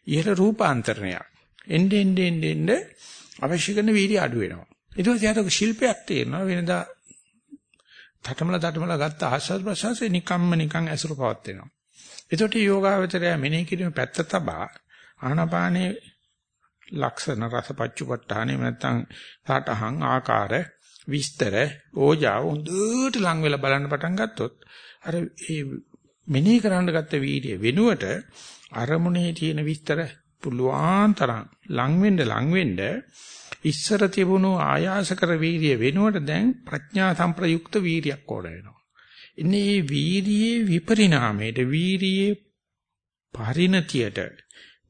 ඉහළ රූපාන්තරණයක්. එnde ende ende ende අවශ්‍ය කරන වීර්ය අඩු වෙනවා. ඊට පස්සේ යාට ශිල්පයක් තියෙනවා වෙනදා තටමල තටමල ගත්ත ආශ්වාස ප්‍රශ්වාසයේ නිකම්ම නිකන් ඇසුරු පවත් වෙනවා. ඒකට යෝගාවචරය මෙනෙහි කිරීම පැත්ත තබා ආනාපානේ ලක්ෂණ රසපච්චුපට්ඨානේ නැත්නම් සටහන් ආකාර විස්තර ඕජා හොඳට ලං වෙලා බලන්න පටන් ගත්තොත් අර ඒ මෙනෙහි කරන්න ගත්ත වීර්ය වෙනුවට අරමුණේ තියෙන විස්තර පුළුවන් තරම් ලං වෙන්න ලං වෙන්න ඉස්සර තිබුණු ආයාසකර වීර්ය වෙනුවට දැන් ප්‍රඥා සංප්‍රයුක්ත වීර්යයක් ඕන වෙනවා. ඉන්නේ මේ වීර්යයේ විපරිණාමයට වීර්යයේ පරිණතියට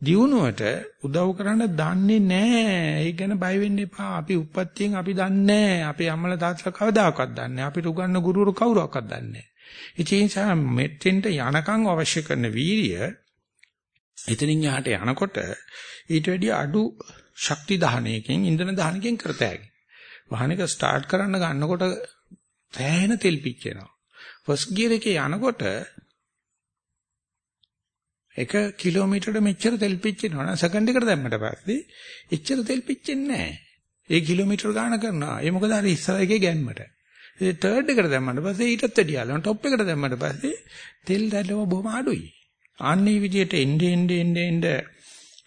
දියුණුවට උදව් කරන්න දන්නේ නැහැ. ඒ ගැන බය වෙන්න එපා. අපි උප්පත්තියෙන් අපි දන්නේ නැහැ. අපේ අම්මලා තාත්තලා කවදාකවත් දන්නේ නැහැ. අපිට උගන්න ගුරුවරු කවුරක්වත් දන්නේ නැහැ. ඒ නිසා මෙතෙන්ට යනකම් අවශ්‍ය කරන වීරිය එතනින් යහට යනකොට ඊට වැඩිය අඩු ශක්ති දහනයකින් ඉන්ධන දහනකින් කරතෑයි. වාහනයක ස්ටාර්ට් කරන්න ගන්නකොට සෑහෙන තෙල් පිච්චෙනවා. ෆස්ට් ගියර් එකේ යනකොට එක කිලෝමීටරට මෙච්චර තෙල් පිච්චෙනවා නම් සෙකන්ඩ් එකට දැම්මට පස්සේ එච්චර තෙල් පිච්චෙන්නේ නැහැ. ඒ කිලෝමීටර ගාන කරනවා. ඒ මොකද අර ඉස්සර එකේ ගැම්මට. ඒ තර්ඩ් එකට දැම්මට පස්සේ ඊටත් වැඩිය අලන টොප් එකට දැම්මට පස්සේ තෙල් දැල්ලම බොහොම අඩුයි. ආන්නේ විදියට එnde ende ende ende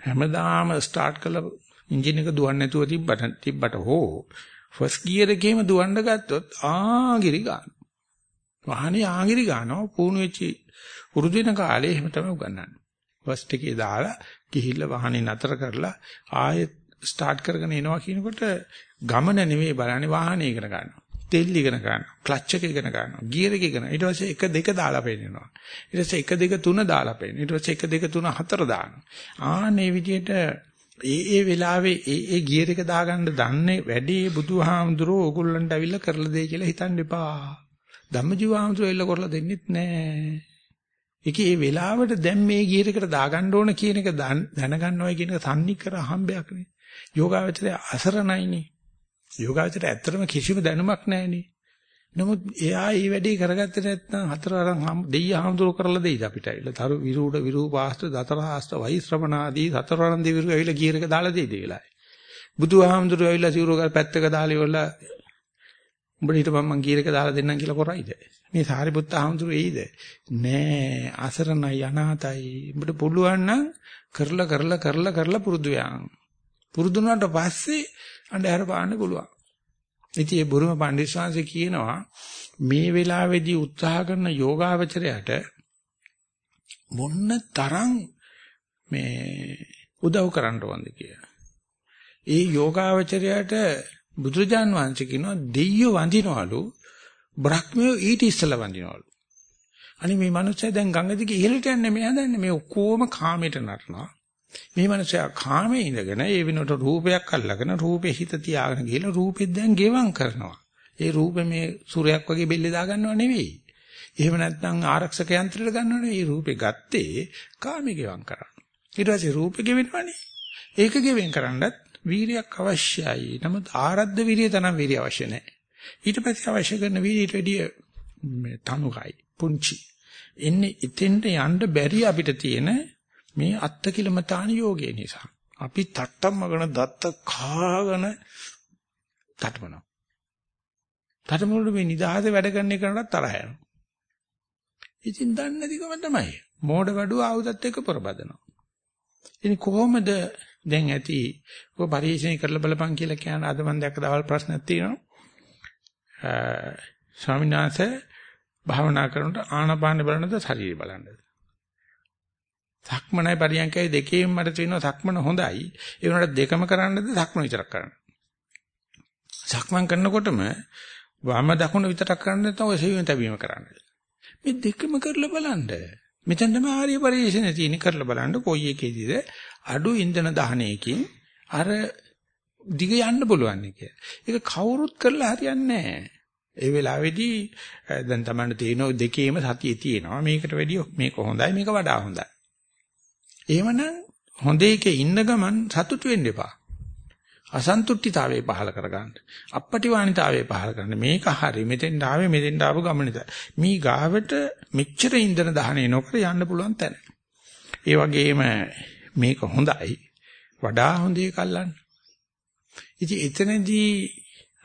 හැමදාම ස්ටාර්ට් කළ එන්ජින් එක දුවන්නේ නැතුව තිබ්බට තිබ්බට හෝ ෆස්ට් ගියර් එකේම දුවන්න ගත්තොත් ආගිරි ගන්න. වාහනේ ආගිරි ගන්නවා පුණු වෙච්චි පුරුදු වෙන කාලේ එහෙම තමයි උගන්වන්නේ. ෆස්ට් එකේ දාලා ගිහිල්ලා වාහනේ නතර කරලා ආයෙත් ස්ටාර්ට් කරගෙන එනවා කියනකොට ගමන නෙමෙයි බලන්නේ වාහනේ ඉගෙන ගන්නවා. තෙල් ඉගෙන ගන්නවා. ක්ලච් එක ඉගෙන ගන්නවා. ගියර් එක ඉගෙන. ඊට පස්සේ 1 2 දාලා පෙන්නනවා. ඊට පස්සේ 1 2 3 දාලා පෙන්නනවා. ඊට පස්සේ 1 2 3 4 දානවා. ආන්නේ විදිහට ඒ ඒ වෙලාවේ ඒ ඒ ගියර් එක දාගන්න දන්නේ වැඩි බුදුහාමුදුරුවෝ ඕගොල්ලන්ට අවිල්ල කරලා දෙයි කියලා හිතන්න එපා. ධම්මජීව හාමුදුරුවෝ එල්ල කරලා දෙන්නෙත් නැහැ. ඒකේ ඒ වෙලාවට දැන් මේ ගියර් එකට දාගන්න ඕන කියන එක දැනගන්නවයි කියන එක සම්නිකර හම්බයක් නේ. යෝගාවචරය අසරණයිනේ. යෝගාවචරය ඇත්තටම කිසිම දැනුමක් නැහැනේ. නමුත් එයා මේ වැඩේ කරගත්තේ නැත්නම් හතරවරන් දෙයිය හාමුදුරුවෝ කරලා දෙයිද අපිට ඇවිල්ලා. තරු විරූඩ විරූපාස්ත දතරහාස්ත වෛශ්‍රවණාදී සතරවරන් දෙවිරු ඇවිල්ලා ගියර් එක දාලා දෙයිද ඒ වෙලාවේ. බුදුහාමුදුරුවෝ ඇවිල්ලා සිවුරක පැත්තක දාලා ඉවරලා උඹට හිටපන් මං ගියර් එක දාලා දෙන්නම් කියලා කරයිද? මේ සාරිපුත්ත හාමුදුරු එයිද? නෑ අසරණයි අනාතයි. උඹට පුළුවන් නම් කරලා කරලා කරලා කරලා පුරුදු යන්. පුරුදු වුණාට පස්සේ අnder පාන්න පුළුවන්. ඉතින් ඒ බුරුම පඬිස්සංශ කියනවා මේ වෙලාවේදී උත්සාහ කරන යෝගාවචරයට මොන්න තරම් මේ උදව් කරන්න ඕනද කියලා. ඒ යෝගාවචරයට බුදුරජාන් වහන්සේ කියනවා දෙයියෝ වඳිනවලු බ්‍රහ්මයෝ ඊට ඉස්සලා වඳිනවලු. අනේ මේ මිනිස්සයා දැන් ගඟ දිගේ ඉහළට යන්නේ මෙයා දන්නේ මේ ඔක්කොම කාමයට නටනවා. මේ මිනිස්සයා කාමයේ ඉඳගෙන ඒ වෙනකොට රූපයක් අල්ලගෙන රූපේ හිත තියාගෙන ගිහලා රූපෙත් දැන් ගෙවම් කරනවා. ඒ රූපේ මේ සූර්යයක් වගේ බෙල්ලේ දාගන්නව නෙවෙයි. එහෙම නැත්නම් ආරක්ෂක යන්ත්‍රයට ගන්නව නෙවෙයි. රූපේ ගත්තේ කාමයේ ගෙවම් කරන්න. ඊට පස්සේ රූපේ ගෙවෙනවනේ. ඒක ගෙවෙන් කරන්නත් වීරියක් අවශ්‍යයි. නමුත් ආරද්ධ වීරිය තරම් වීරිය අවශ්‍ය නැහැ. ඊට පස්සේ අවශ්‍ය කරන වීරියට වැඩිය මේ තනුකයි පුංචි. එන්නේ ඉතින්ට යන්න බැරි අපිට තියෙන මේ අත්තකිලමතාන යෝගය නිසා. අපි තට්ටම්මගෙන දත්ත කාගෙන තටමනවා. තටමනොත් මේ නිදහසේ වැඩ කරන එකකට තරහ යනවා. ඉතින් දන්නේ නැතිකම තමයි. මෝඩ වඩුව ආයුධත් එක්ක පොරබදනවා. ඉතින් කොහොමද දැන් ඇති ඔය පරිශීලනය කරලා බලපන් කියලා කියන අද මම දැක්ක දවල් ප්‍රශ්නයක් තියෙනවා. ස්වාමීන් වහන්සේ භාවනා කරනකොට ආනාපාන බලනද ශරීරය බලනද? සක්මනයි පරියන්කයි දෙකේම මට තියෙනවා සක්මන හොඳයි. ඒ වුණාට දෙකම කරන්නද සක්මන විතරක් කරන්න. සක්මන් කරනකොටම වම දකුණ විතරක් කරන්න නැත්නම් ඔය සෙවීම තැබීම කරන්න. මේ දෙකම කරලා බලන්න. මෙතන තමයි ආර්ය පරිශ්‍රණය තියෙන්නේ කරලා බලන්න කොයි එකේදීද අඩු ඉන්ධන දහනයකින් අර දිග යන්න පුළුවන් එක. ඒක කවුරුත් කරලා හරියන්නේ නැහැ. ඒ වෙලාවේදී දැන් තමයි තේිනෝ දෙකේම සතිය තියෙනවා. මේකට වැඩිය මේක හොඳයි මේක වඩා හොඳයි. එහෙමනම් හොඳ එකේ ඉන්න ගමන් සතුටු වෙන්න එපා. අසන්තුට්ඨිතාවයේ පහල කරගන්න. අපපටිවාණිතාවයේ පහල කරන්න. මේක හරි. මෙතෙන් ආවේ මෙතෙන් ආපු ගමනිත. මේ ගාවට මෙච්චර ඉන්ධන දහනය නොකර යන්න පුළුවන් තැන. ඒ වගේම මේක හොඳයි. වඩා හොඳ එකක් අල්ලන්න. ඉතින් එතනදී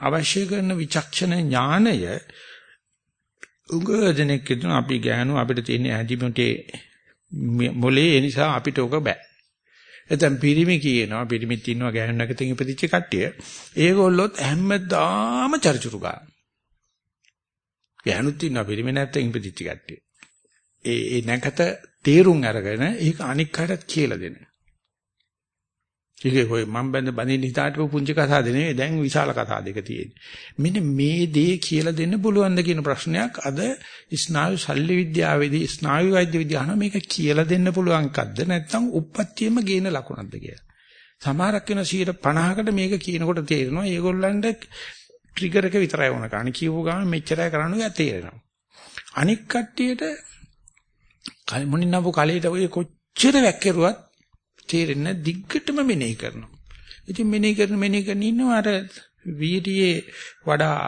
අවශ්‍ය කරන විචක්ෂණ ඥානය උගදෙනෙක් කියන අපි ගෑනු අපිට තියෙන ඇඳිමුටේ මොලේ ඒ නිසා අපිට ඔක බෑ. එතෙන් පිරිමි කියනවා පිරිමිත් ඉන්නවා ගෑනු නැකතින් ඉපදිච්ච කට්ටිය. ඒගොල්ලොත් හැමදාම චරිචුරු ගන්න. ගෑනුත් ඉන්නවා පිරිමි නැත්තෙන් ඉපදිච්ච කට්ටිය. ඒ ඒ නැකත තේරුම් අරගෙන ඒක අනික් කටත් කියලා දෙන්න. ඒකේ කොයි මම බඳ බඳින්න හිතාටපු පුංචි කතාවද නෙවෙයි දැන් විශාල කතා දෙක තියෙන්නේ. මෙන්න මේ දේ කියලා දෙන්න පුළුවන්ද කියන ප්‍රශ්නයක් අද ස්නායු ශල්්‍ය විද්‍යාවේදී ස්නායු වෛද්‍ය විද්‍යාව මේක කියලා දෙන්න පුළුවන් එකක්ද නැත්නම් උප්පත්තියම ගේන ලකුණක්ද කියලා. සමහරක් වෙන 50කට මේක කියනකොට තේරෙනවා ඒගොල්ලන්ට ට්‍රිගර් එක විතරයි වුණ කාණ කියවු ගාම මෙච්චරයි කරන්න ගියා තේරෙනවා. අනික් කට්ටියට මොනින්නපු කලයට ඔය කොච්චර වැක්කිරුවත් තේරෙන්නේ දිග්ගටම මෙනෙහි කරනවා. ඉතින් මෙනෙහි කරන මෙනෙහි කරන ඉන්නවා අර වීර්යයේ වඩා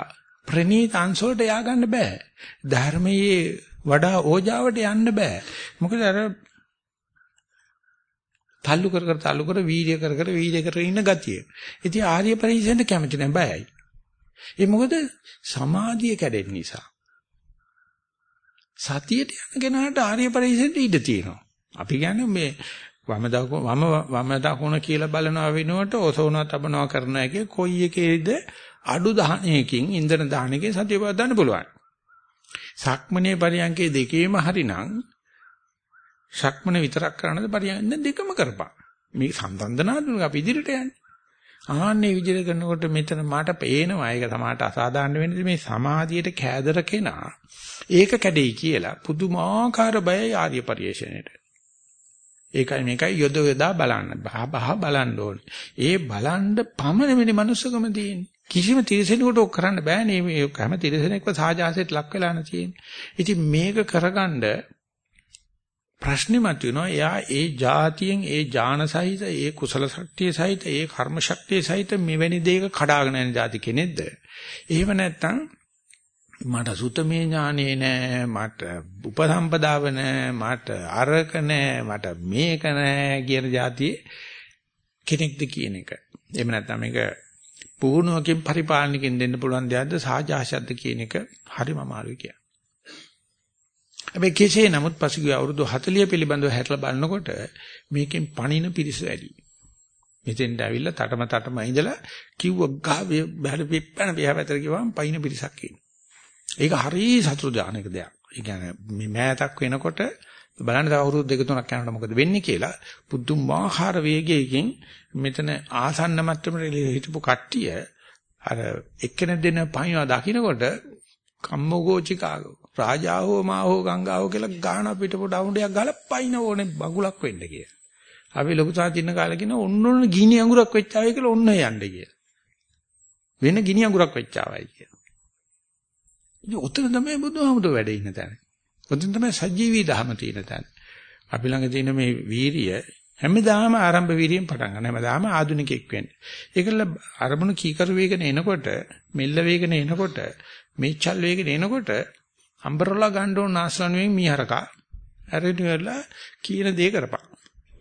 ප්‍රණීත අංශවලට ය아가න්න බෑ. ධර්මයේ වඩා ඕජාවට යන්න බෑ. මොකද අර තල්ලු කර කර තල්ලු කර වීර්ය කර කර වීර්ය කර ඉන්න ගතිය. ඉතින් ආර්ය පරිශ්‍රයෙන් කැමති නැහැ බයයි. ඒ මොකද සමාධිය කැඩෙන නිසා. සතියට යන කෙනාට ආර්ය පරිශ්‍රයෙන් ඉඩ තියෙනවා. අපි කියන්නේ මේ වම දකුණ වම වම දකුණ කියලා බලනවා වෙනුවට ඔසවනවා තබනවා කරන එකේ කොයි එකේද අඩු දහණයකින් ඉන්ධන දහණයකින් සතිය පවත්වන්න පුළුවන්. සක්මනේ පරියන්කේ දෙකේම හරිනම් සක්මන විතරක් කරනද පරියන්ක දෙකම කරපන්. මේ සම්බන්ධනාතුක අපි ඉදිරියට යන්නේ. ආන්නේ විදිහට කරනකොට මෙතන මට පේනවා ඒක තමයි අසාධාරණ වෙන්නේ මේ සමාධියට කෑදර කෙනා ඒක කැඩෙයි කියලා පුදුමාකාර බයයි ආර්ය පරිශ්‍රණයට. ඒකයි මේකයි යොද යොදා බලන්න. බහ බහ බලන්න ඕනේ. ඒ බලන්න පමණ වෙන්නේ මනුස්සකම තියෙන්නේ. කිසිම තිරසෙනෙකුට ඔක් කරන්න බෑනේ මේ හැම තිරසෙනෙක්ව සාජාසයට ලක් වෙලා නැ තියෙන්නේ. ඉතින් මේක කරගන්න ප්‍රශ්නේ මතුවෙනවා එයා ඒ જાතියෙන් ඒ ඥාන සහිත ඒ කුසල ශක්තිය සහිත ඒ කර්ම ශක්තිය සහිත මෙවැනි දෙයක කඩාගෙන යන જાති කෙනෙක්ද එහෙම නැත්නම් මට සුතමේ ඥානේ නෑ මට උපසම්පදාව නෑ මට අරක නෑ මට මේක නෑ කියන જાතියේ කෙනෙක්ද කියන එක එහෙම නැත්නම් මේක පුහුණුවකින් පරිපාලනකින් දෙන්න පුළුවන් දෙයක්ද සාජාශයක්ද කියන එක හරිම අමාරුයි කියන්නේ හැබැයි කෙසේ නමුත් පසුගිය අවුරුදු 40 පිළිබඳව හැටලා බලනකොට මේකෙන් පණින පිරිස වැඩි. මෙතෙන්ට ඇවිල්ලා තටම තටම ඉඳලා කිව්ව ගාවේ බහැර පිප්පන පියාපතර කිව්වම පයින් පිරිසක් ඉන්නේ. ඒක හරිය සතුටුදානක දෙයක්. ඒ කියන්නේ මේ මෑතක් වෙනකොට බලන්න තව අවුරුදු දෙක තුනක් යනකොට මොකද වෙන්නේ කියලා පුදුමාකාර වේගයකින් මෙතන ආසන්න මට්ටමට හිටපු කට්ටිය අර එක්කෙනෙක් දෙන පයින්වා දකින්නකොට කම්මෝගෝචිකාගෝ රාජාවෝ මාහෝ ගංගාවෝ කියලා ගාන පිට පොඩ අවුණයක් ගහලා පයින් ඕනේ බගුලක් වෙන්න කියලා. අපි ලොකු සාචින්න කාලේ කියන ඔන්න ඔන්න ගිනි අඟුරක් වෙච්චාවයි කියලා ඔන්න යන්න කියලා. වෙන ගිනි අඟුරක් වෙච්චාවයි කියලා. ඉතින් උතන තමයි බුදුහාමුදුර වැඩ ඉන්න තැන. උතන තමයි සජීවී ධහම තියෙන තැන. අපි ළඟ තියෙන මේ වීරිය හැමදාම ආරම්භ වීරියෙන් පටන් ගන්න. හැමදාම ආධුනිකෙක් වෙන්න. ඒකල අරමුණු කීකරු වේගන එනකොට, මෙල්ල වේගන එනකොට, මේචල් වේගන එනකොට අම්බරලා ගන්න ඕන ආශ්‍රණුවෙන් මීහරකා. අරිට වෙලා කීන දේ කරපන්.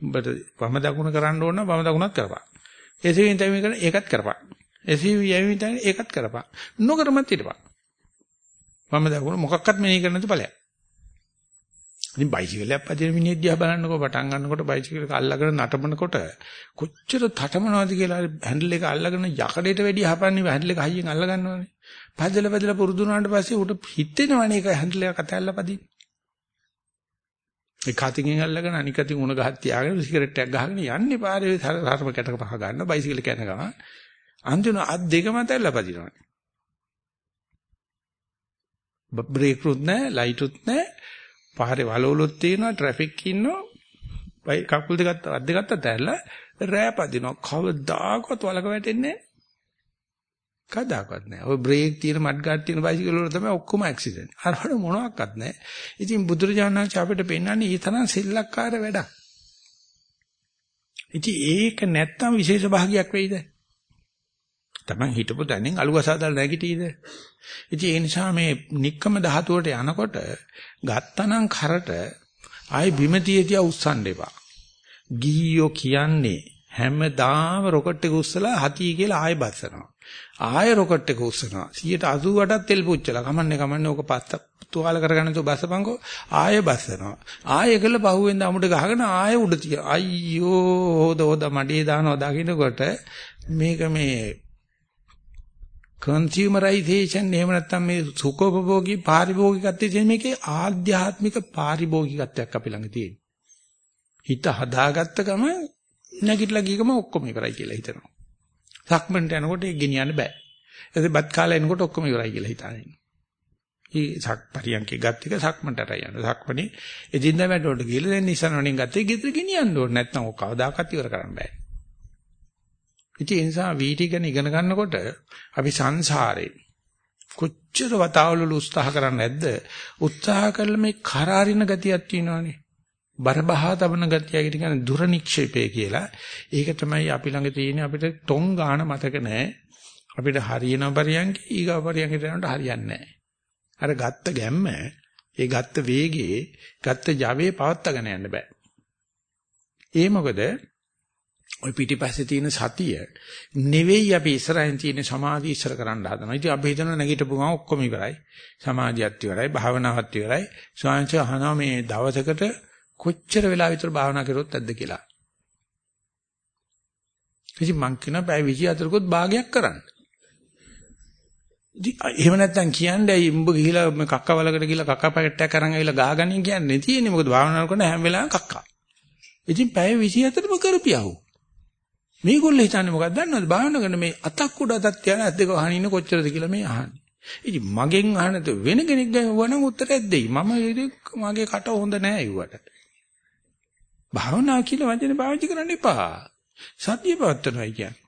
උඹට වම දකුණ කරන්න ඕන වම දකුණත් කරපන්. එසේවින් තමයි කරන ඒකත් කරපන්. එසේවි යවින් තමයි ඒකත් කරපන්. නොකරමත් හිටපන්. වම දකුණ මොකක්වත් මෙනෙහි කරන්න නැති ඵලයක්. ඉතින් බයිසිකලයක් පදින මිනිහ දිහා බලන්නකෝ පටන් ගන්නකොට බයිසිකල් එක අල්ලගෙන නටමනකොට කොච්චර තටමනවද කියලා හැන්ඩල් එක අල්ලගෙන යකඩේට වැඩි හපන්නේ හැන්ඩල් එක හයියෙන් අල්ල ගන්නවනේ. පදල පදල පුරුදු වුණාට පස්සේ උට හිතෙනවනේ ඒක හැන්ඩල් එක කතැල්ල පදින්න. ඒ කතින් අල්ලගෙන අනික අතින් උණ ගහක් තියාගෙන සිගරට් එකක් ගහගෙන යන්නේ පාරේ හරම කැටක පහ ගන්න බයිසිකල් එක යන ගමන් අන්තිම අත් දෙකම තැල්ල පදිනවනේ. බ්‍රේක් රුත් නැහැ, ලයිට් උත් නැහැ. පාරේ වලවලුත් තියෙනවා, ට්‍රැෆික් ඉන්නවා. බයි කකුල් දෙකත් අත් දෙකත් අතහැරලා රෑ පදිනවා. කවදාකවත් වලක වැටෙන්නේ නැහැ. කදාකවත් නැහැ. ඔය බ්‍රේක් තියෙන මඩ් ගාඩ් තියෙන බයිසිකල් වල තමයි ඔක්කොම ඇක්සිඩන්ට්. අර වල මොනවත් නැහැ. ඉතින් බුදුරජාණන් වහන්සේ අපිට පෙන්වන්නේ ඊ තරම් සෙල්ලක්කාර වැඩක්. ඉතින් ඒක නැත්තම් විශේෂ භාගයක් වෙයිද? Taman හිටපු තැනින් අලුවසාදල් නැගිටීද? ඉතින් ඒ නිසා මේ নিක්කම ධාතුවට යනකොට ගත්තනම් කරට ආයි බිම තියතිය උස්සන්න එපා. ගිහියෝ කියන්නේ හැමදාම රොකට් එක උස්සලා හතිය කියලා ආයෙ බස්සනවා. ආයෙ රොකට් එක උස්සනවා. 188ක් තෙල් පුච්චලා කමන්නේ කමන්නේ ඕක පත්ත තුවාල කරගන්න තු බස්සපංකෝ ආයෙ බස්සනවා. ආයෙ කළ පහුවෙන්ද අමුඩ ගහගෙන ආයෙ උඩ තිය. අයියෝ හොද හොද මඩේ දානවා දකින්නකොට මේක මේ කන්සියුමරයිසේෂන් එහෙම නැත්නම් මේ සුඛෝපභෝගී පාරිභෝගිකත්වයේ මේකේ ආධ්‍යාත්මික පාරිභෝගිකත්වයක් අපි ළඟ තියෙනවා. හිත හදාගත්ත ගම නැගිටලා ගිහම ඔක්කොම ඉවරයි කියලා හිතනවා. සක්මන්ට යනකොට ඒක ගෙනියන්න බෑ. ඊට බත් කාලා එනකොට ඔක්කොම ඉවරයි කියලා හිතාගෙන. ඊ සක් පරියන්කේ ගත් එක සක්මන්ටට යන. සක්මනේ එදින්දා වැඩවලට ගිහලා දැන් නිසන වලින් ගත්තේ ගෙදර ගෙනියන්න ඕනේ. නැත්නම් ඔක කවදාකවත් ඉවර කරන්න බෑ. ඉතින් ඒ නිසා වීටි ගැන ඉගෙන ගන්නකොට අපි සංසාරේ කොච්චර වතාවලු උත්සාහ කරන්නේ නැද්ද? උත්සාහ කළා මේ කරාරින ගතියක් තියෙනවානේ. බරබහා තබන ගතිය කියන දුර නික්ෂේපය කියලා. ඒක තමයි අපි ළඟ තියෙන අපිට ටොං ගාන මතක නැහැ. අපිට හරියන පරියන්ක ඊගා පරියන්කට යනකොට හරියන්නේ නැහැ. අර ගත්ත ගැම්ම, ඒ ගත්ත වේගයේ, ගත්ත ජවයේ පවත්වාගෙන යන්න බෑ. ඒ මොකද ওই පිටිපස්සේ තියෙන සතිය නෙවෙයි අපි ඉස්සරහින් තියෙන සමාධිය ඉස්සර කරන්න හදනවා. ඉතින් අපි හිතන නැගිටපු ගමන් ඔක්කොම ඉවරයි. සමාධියත් ඉවරයි, භාවනාවත් ඉවරයි. ස්වාංශ අහනවා මේ දවසකට කොච්චර වෙලා විතර භාවනා කරොත් ඇද්ද කියලා. ඉතින් මං කියන බය 24කොත් භාගයක් කරන්න. එහෙම නැත්නම් කියන්නේ ඇයි උඹ ගිහිලා කක්කවලකට ගිහිලා කක්ක පැකට් එකක් අරන් ආවිලා ගහගනින් කියන්නේ තියෙන්නේ මොකද භාවනා කරන හැම වෙලාවෙම කක්කා. ඉතින් පැය 24ම කරපියව. මේගොල්ලෝ හිතන්නේ මොකක්ද දන්නවද භාවනා කරන මේ අතක් උඩ අතක් තියන ඇද්ද ගහන ඉන්න කොච්චරද කියලා මේ අහන්නේ. ඉතින් මගෙන් අහනද වෙන කෙනෙක් ගැන වණ උත්තරයක් දෙයි. මම මගේ කට හොඳ නෑ ඒවට. භාවනා කියලා වචනේ පාවිච්චි කරන්න එපා. සතිය පවත්වනවා කියන්නේ.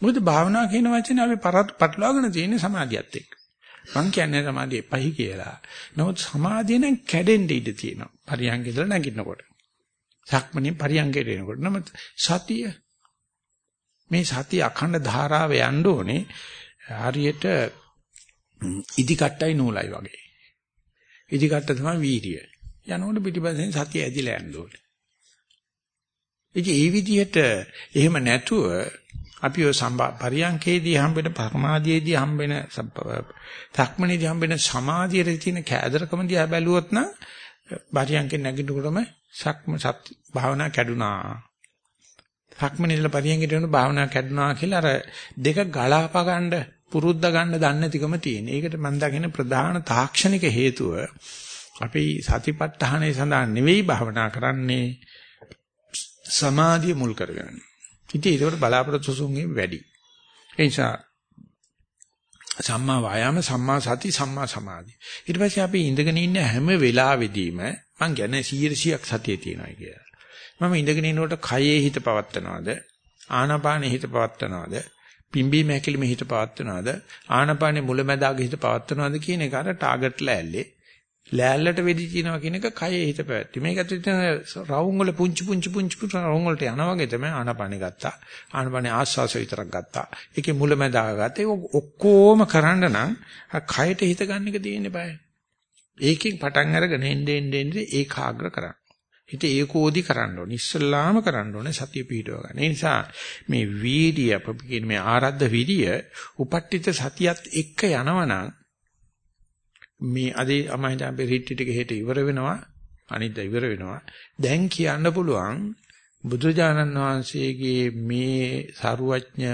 මොකද භාවනා කියන වචනේ අපි පටලවාගෙන තියෙන සමාධියත් එක්ක. මං කියන්නේ සමාධිය එපයි කියලා. නමුත් සමාධිය නම් කැඩෙන්න ඉඩ තියෙනවා. පරියංගෙදල නැගිටිනකොට. සක්මණේ පරියංගයට එනකොට. නමුත් සතිය මේ සතිය අඛණ්ඩ ධාරාව යන්න ඕනේ. හරියට ඉදි කට්ටයි නූලයි වගේ. ඉදි කට්ට තමයි වීර්යය. යනකොට පිටිපස්සෙන් සතිය ඇදිලා යන්න ඕනේ. ඉතින් ඒ විදිහට එහෙම නැතුව අපි ඔය පරියංකේදී හම්බෙන පරමාදීයේදී හම්බෙන තක්මනේදී හම්බෙන සමාධියේ තියෙන කෑදරකම දිහා බැලුවොත් නම් පරියංකේ නැගිටිනකොටම සක්ම සත් භාවනා කැඩුනා. සක්මනේදලා පරියංකේට යන භාවනා කැඩුනා කියලා අර දෙක ගලාපා ගන්න පුරුද්ද ගන්න දන්නේ නැතිකම තියෙන. ඒකට මම දකින ප්‍රධාන තාක්ෂණික හේතුව අපි සතිපට්ඨානයේ සඳහා නෙවෙයි භාවනා කරන්නේ සමාධිය මුල් කරගෙන. ඉතින් ඒකට බලාපොරොත්තු සුන්ගේ වැඩි. ඒ නිසා සම්මා වායාම සම්මා සති සම්මා සමාධි. ඊට පස්සේ අපි ඉඳගෙන ඉන්න හැම වෙලාවෙදීම මං කියන්නේ 100ක් සතිය තියෙනවා කියලා. මම ඉඳගෙන ඉන්නකොට කයේ හිත පවත්නවාද ආනාපානෙ හිත පවත්නවාද පිම්බි මහැකිලිමේ හිත පවත්නවාද ආනාපානෙ මුලැමැදාගේ හිත පවත්නවාද කියන එක අර ටාගට් ලෑල්ලේ ලෑල්ලට වෙදි තියනවා කියන එක කයේ හිත පැවැත්ති. මේක ඇතුළත රවුම් වල පුංචි පුංචි පුංචි රවුම් වලට යනවා වගේ තමයි ආනපනෙ ගත්තා. ආනපනෙ ආස්වාස විතරක් ගත්තා. ඒකේ මුලැමැදාග ගත්තා. ඒක ඔක්කොම කරන්න නම් කයට හිත ගන්න එක තියෙන්නේ බය. ඒකෙන් පටන් අරගෙන එන්නේ එන්නේ ඒකාග්‍ර කරන්න. හිත ඒකෝදි කරන්න ඕනේ. ඉස්සල්ලාම කරන්න ඕනේ සතිය පිහිටව ගන්න. ඒ නිසා මේ වීර්ය අපි කියන මේ ආරද්ධ විරිය උපට්ඨිත සතියත් එක්ක යනවනම් මේ අද මම හිතන්නේ අපේ රිට්ටි ටික හෙට ඉවර වෙනවා අනිද්දා ඉවර වෙනවා දැන් කියන්න පුළුවන් බුදුජානන් වහන්සේගේ මේ සරුවඥ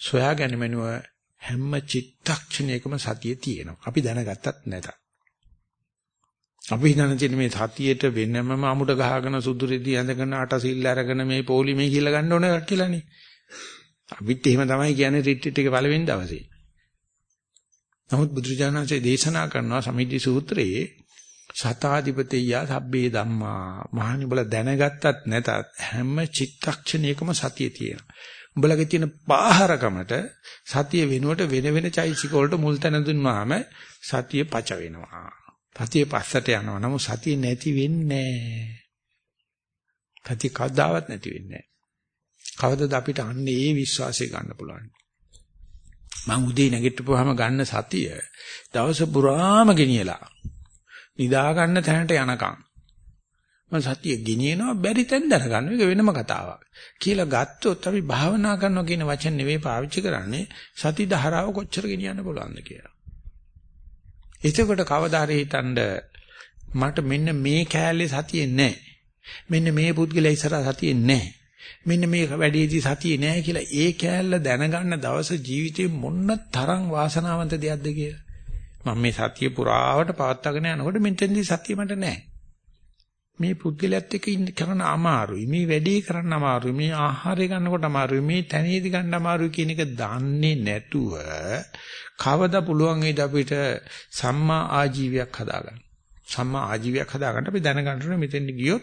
සොයා ගැනීමනුව හැම චිත්තක්ෂණයකම සතිය තියෙනවා අපි දැනගත්තත් නැත අපි හිතන මේ සතියේට වෙනමම අමුඩ ගහගෙන සුදු රෙදි ඇඳගෙන අටසිල් අරගෙන මේ පොලිමේ කියලා ගන්න ඕන කියලානේ අපිත් එහෙම තමයි කියන්නේ රිට්ටි ටික පළවෙනි දවසේ නමුත් බුදුරජාණන්සේ දේශනා කරනවා සමිද්ධි සූත්‍රයේ සතාධිපතිය සබ්බේ ධම්මා මහණි බල දැනගත්තත් නැතත් හැම චිත්තක්ෂණයකම සතිය තියෙනවා. උඹලගේ තියෙන පාහරකමට සතිය වෙනුවට වෙන වෙන චෛසික වලට මුල් තැන දුන්නාම සතිය පච වෙනවා. සතිය පස්සට යනවා. නමුත් සතිය නැති වෙන්නේ නැහැ. සතිය කවදාවත් නැති වෙන්නේ නැහැ. කවදද අපිට අන්නේ ඒ විශ්වාසය ගන්න පුළුවන්. මං උදේ නැගිටපුවාම ගන්න සතිය දවස පුරාම ගෙනියලා නිදා ගන්න තැනට යනකම් මම සතිය ගෙනියනවා බැරි තැන් දැනගන්න එක වෙනම කතාවක් කියලා ගත්තොත් අපි භාවනා කරනවා කියන වචන නෙවෙයි පාවිච්චි කරන්නේ සති ධාරාව කොච්චර ගෙනියන්න පුළුවන්ද කියලා. එතකොට කවදා හරි හිතනද මට මෙන්න මේ කෑල්ලේ සතියේ නැහැ. මෙන්න මේ පුද්ගලයා ඉස්සරහා සතියේ නැහැ. මෙන්න මේ වැඩේදී සතිය නෑ කියලා ඒ කෑල්ල දැනගන්න දවස ජීවිතේ මොන්න තරම් වාසනාවන්ත දෙයක්ද කියලා. මම මේ සතිය පුරාවට පවත්වාගෙන යනකොට මෙතෙන්දී සතිය මට නෑ. මේ පුද්ගලයාත් එක්ක ඉන්න කරන අමාරුයි. මේ වැඩේ කරන්න අමාරුයි. මේ ආහාරය ගන්නකොට අමාරුයි. මේ තැනේදී ගන්න අමාරුයි කියන එක දන්නේ නැතුව කවදා පුළුවන් වේද අපිට සම්මා ආජීවයක් හදාගන්න. සම්මා ආජීවයක් හදාගන්න අපි දැනගන්න ඕනේ මෙතෙන් ගියොත්.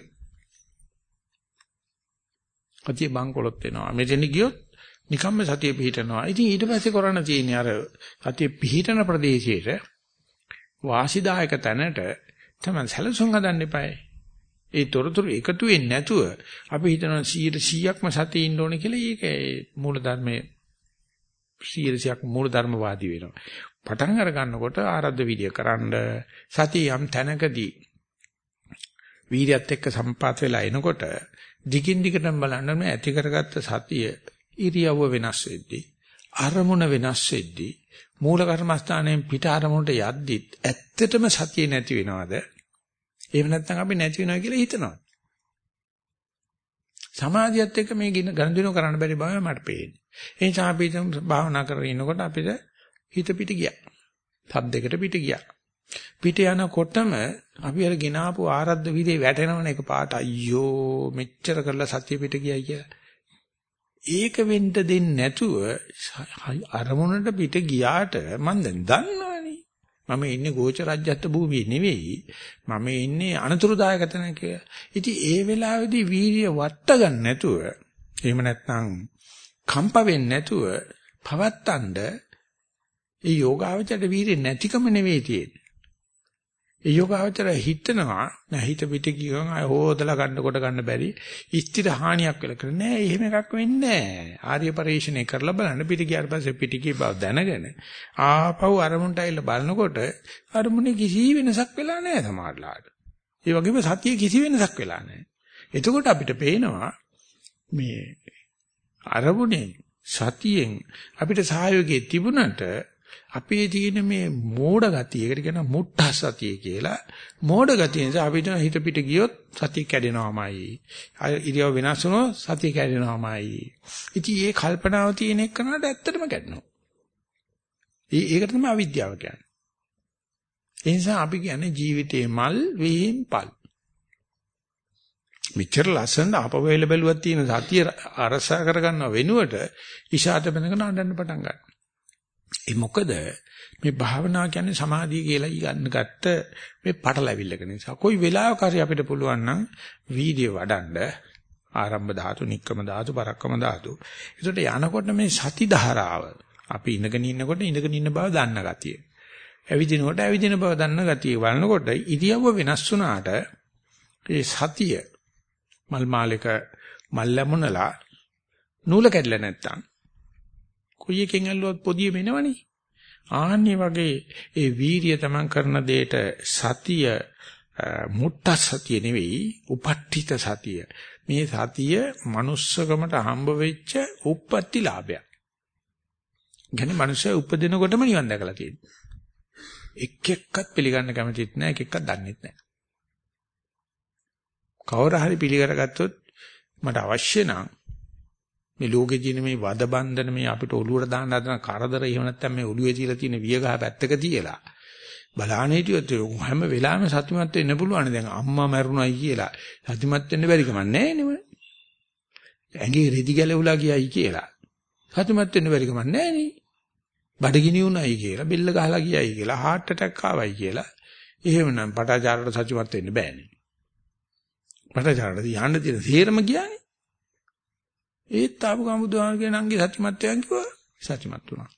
අතිය බංකොලොත් වෙනවා. මෙතෙන් ගියොත් නිකම්ම සතිය පිහිටනවා. ඉතින් ඊට පස්සේ කරන්න තියෙන්නේ අර සතිය පිහිටන ප්‍රදේශයේ වාසිදායක තැනට තමයි සැලසුම් හදන්න eBay. ඒ තොරතුරු එකතු වෙන්නේ නැතුව අපි හිතනවා 100%ක්ම සතිය ඉන්න ඕනේ කියලා ඒක මූල ධර්මයේ 100%ක් මූල ධර්මවාදී වෙනවා. පටන් අර ගන්නකොට ආරද්ධ විදිය කරන්න සතිය යම් තැනකදී වීර්යයත් එක්ක සම්පාත වෙලා එනකොට දිගින් දිගටම බලන්න මේ ඇති කරගත්ත සතිය ඉරියව්ව වෙනස් වෙද්දී අරමුණ වෙනස් වෙද්දී මූල කර්මස්ථානයෙන් පිට අරමුණට යද්දිත් ඇත්තටම සතිය නැති වෙනවද එහෙම නැත්නම් අපි නැති වෙනවා කියලා හිතනවා. සමාධියත් එක්ක මේ ගණදිනු කරන්න බැරි බව මට පේන්නේ. ඒ නිසා අපි භාවනා කරගෙන ඉනකොට අපිට හිත පිට ගියා. සද්දයකට පිට ගියා. පිට යනකොටම අපි අර ගෙනාපු ආරද්ධ විදේ වැටෙනවන එක පාට අයියෝ මෙච්චර කරලා සතිය පිට ගියයි කියලා. ඒක වෙන්න දෙන්නේ නැතුව අරමුණට පිට ගියාට මම දැන් දන්නවනේ. මම ඉන්නේ ගෝච රාජ්‍යත්ව භූමියේ නෙවෙයි. මම ඉන්නේ අනතුරුදායක තැනක. ඉතින් ඒ වෙලාවේදී වීර්ය වට ගන්න නැතුව එහෙම නැත්නම් කම්ප වෙන්නේ නැතුව පවත්තන්න ඒ යෝගාවචරයට වීර්ය නැතිකම නෙවෙයි තියෙන්නේ. ඒ යෝගාවචර හිතනවා නෑ හිත පිට ගියොන් අය හොදලා ගන්න කොට ගන්න බැරි. ස්ථිර හානියක් වෙලා කර නෑ එහෙම එකක් වෙන්නේ නෑ. ආර්ය පරිශ්‍රණය කරලා බලන්න. පිට ගියාට පස්සේ පිට කී බව දැනගෙන ආපහු අරමුණට ඇවිල්ලා බලනකොට අරමුණේ කිසි වෙනසක් වෙලා නෑ සමහරලාට. ඒ වගේම සතියේ කිසි වෙනසක් වෙලා නෑ. එතකොට අපිට පේනවා මේ අරමුණෙන් සතියෙන් අපිට සහයෝගය තිබුණට අපේ තියෙන මේ මෝඩ ගතිය, ඒකට කියන මුට්ටා සතිය කියලා. මෝඩ ගතිය නිසා අපිට හිත පිට ගියොත් සතිය කැඩෙනවාමයි. ඉරියව් වෙනස් වුණොත් සතිය කැඩෙනවාමයි. ඉතින් මේ කල්පනාව තියෙන එකනට ඇත්තටම කැඩෙනවා. ඒකට තමයි අවිද්‍යාව කියන්නේ. ඒ නිසා අපි කියන්නේ ජීවිතේ මල් විහිම් පල්. මෙච්චර ලස්සන අපවෙල බැලුවක් තියෙන සතිය අරසා කරගන්නව වෙනුවට ඉෂාත බඳගෙන අඬන්න පටන් ගන්නවා. ඒ මොකද මේ භාවනා කියන්නේ සමාධිය කියලා ගන්න ගත්ත මේ පටලැවිල්ලක නිසා. කොයි වෙලාවක හරි අපිට පුළුවන් නම් වීර්ය වඩන්න ආරම්භ ධාතු, නික්කම ධාතු, පරක්කම ධාතු. ඒකට යනකොට මේ සති ධාරාව අපි ඉඳගෙන ඉන්නකොට ඉඳගෙන ඉන්න බව දන්න ගතිය. ඇවිදිනකොට ඇවිදින බව දන්න ගතිය වළනකොට ඉරියව්ව වෙනස් වුණාට ඒ සතිය මල් මාලක මල් ලැබුණලා නූල කැඩලා නැත්තම් කොයි එකෙන් ඇල්ලුවත් පොදිය වෙනවනේ. ආන්නේ වගේ ඒ වීරිය තමන් කරන දෙයට සතිය මුට්ට සතිය නෙවෙයි උපට්ඨිත සතිය. මේ සතිය manussකමට හම්බ වෙච්ච උප්පත්ති ලාභයක්. කියන්නේ මිනිස්සු උපදිනකොටම නිවන් දැකලා තියෙනවා. එක් එක්කත් පිළිගන්න කැමතිත් නැහැ එක් එක්කත් දන්නෙත් නැහැ. කවුරු හරි පිළිගරගත්තොත් මට අවශ්‍ය නම් මේ ලෝකේ තියෙන මේ වද බන්ධන මේ අපිට ඔළුවට දාන්න හදන කරදර එහෙම නැත්නම් මේ ඔළුවේ තියලා තියෙන වියගහ පැත්තක තියලා. බලාන හිටියොත් හැම වෙලාවෙම සතුටුමත් වෙන්න පුළුවන් දැන් අම්මා මැරුණයි කියලා. සතුටුමත් වෙන්න බැරි කම නැහැ නේ ඇඟේ රෙදි ගැලවුලා ගියයි කියලා. සතුටුමත් වෙන්න බැරි කම නැහැ නේ. බඩගිනි උණයි කියලා බෙල්ල ගහලා ගියයි කියලා heart attack ආවයි කියලා. එහෙමනම් පටාචාරට සතුටුමත් වෙන්න බෑනේ පටාචාරට යන්න තියෙන තේරම ගියානේ. ඒත් ආපු ගමුදුහාමගේ නංගි සත්‍යමත් වෙන කිව්වා සත්‍යමත් වුණා.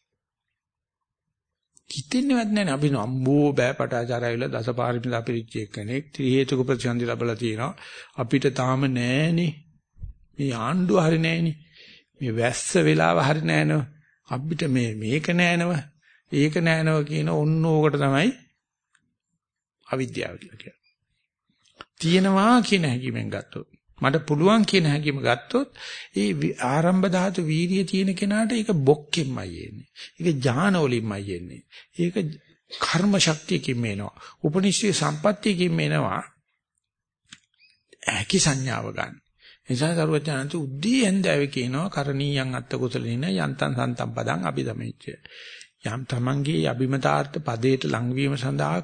කිතෙන්නේවත් නැහැ අපි අම්බෝ බෑපටාචාරයල දසපාරමිතා පිළිච්ච කෙනෙක් ත්‍රි හේතුක ප්‍රතිසන්දි ලැබලා තියෙනවා. අපිට තාම නැහනේ. මේ ආණ්ඩුව හරි නැහනේ. මේ වැස්ස වෙලාව හරි නැහනව. අපිට මේ මේක නැහනව. ඒක නැහනව කියන ඔන්න ඕකට තමයි අවිද්‍යාව කියලා කියන්නේ. තියෙනවා කියන හැඟීමෙන් ගත්තොත් මට පුළුවන් කියන හැඟීම ගත්තොත් ඒ ආරම්භ ධාතු වීර්යය තියෙන කෙනාට ඒක බොක්කෙන්මයි එන්නේ. ඒක ඥානවලින්මයි එන්නේ. ඒක කර්ම ශක්තියකින් මේනවා. උපනිශ්‍රේ සම්පත්තියකින් මේනවා. ඇකි සංඥාව ගන්න. නිසා සරුවචනන්ත උද්දී ඇන්දාවේ කියනවා කරණීයන් අත්ත කුසලින යන්තං සන්තම් පදං අභිදමෙච්ච. යම් තමන්ගේ අභිමතාර්ථ පදයට ලංවීම සඳහා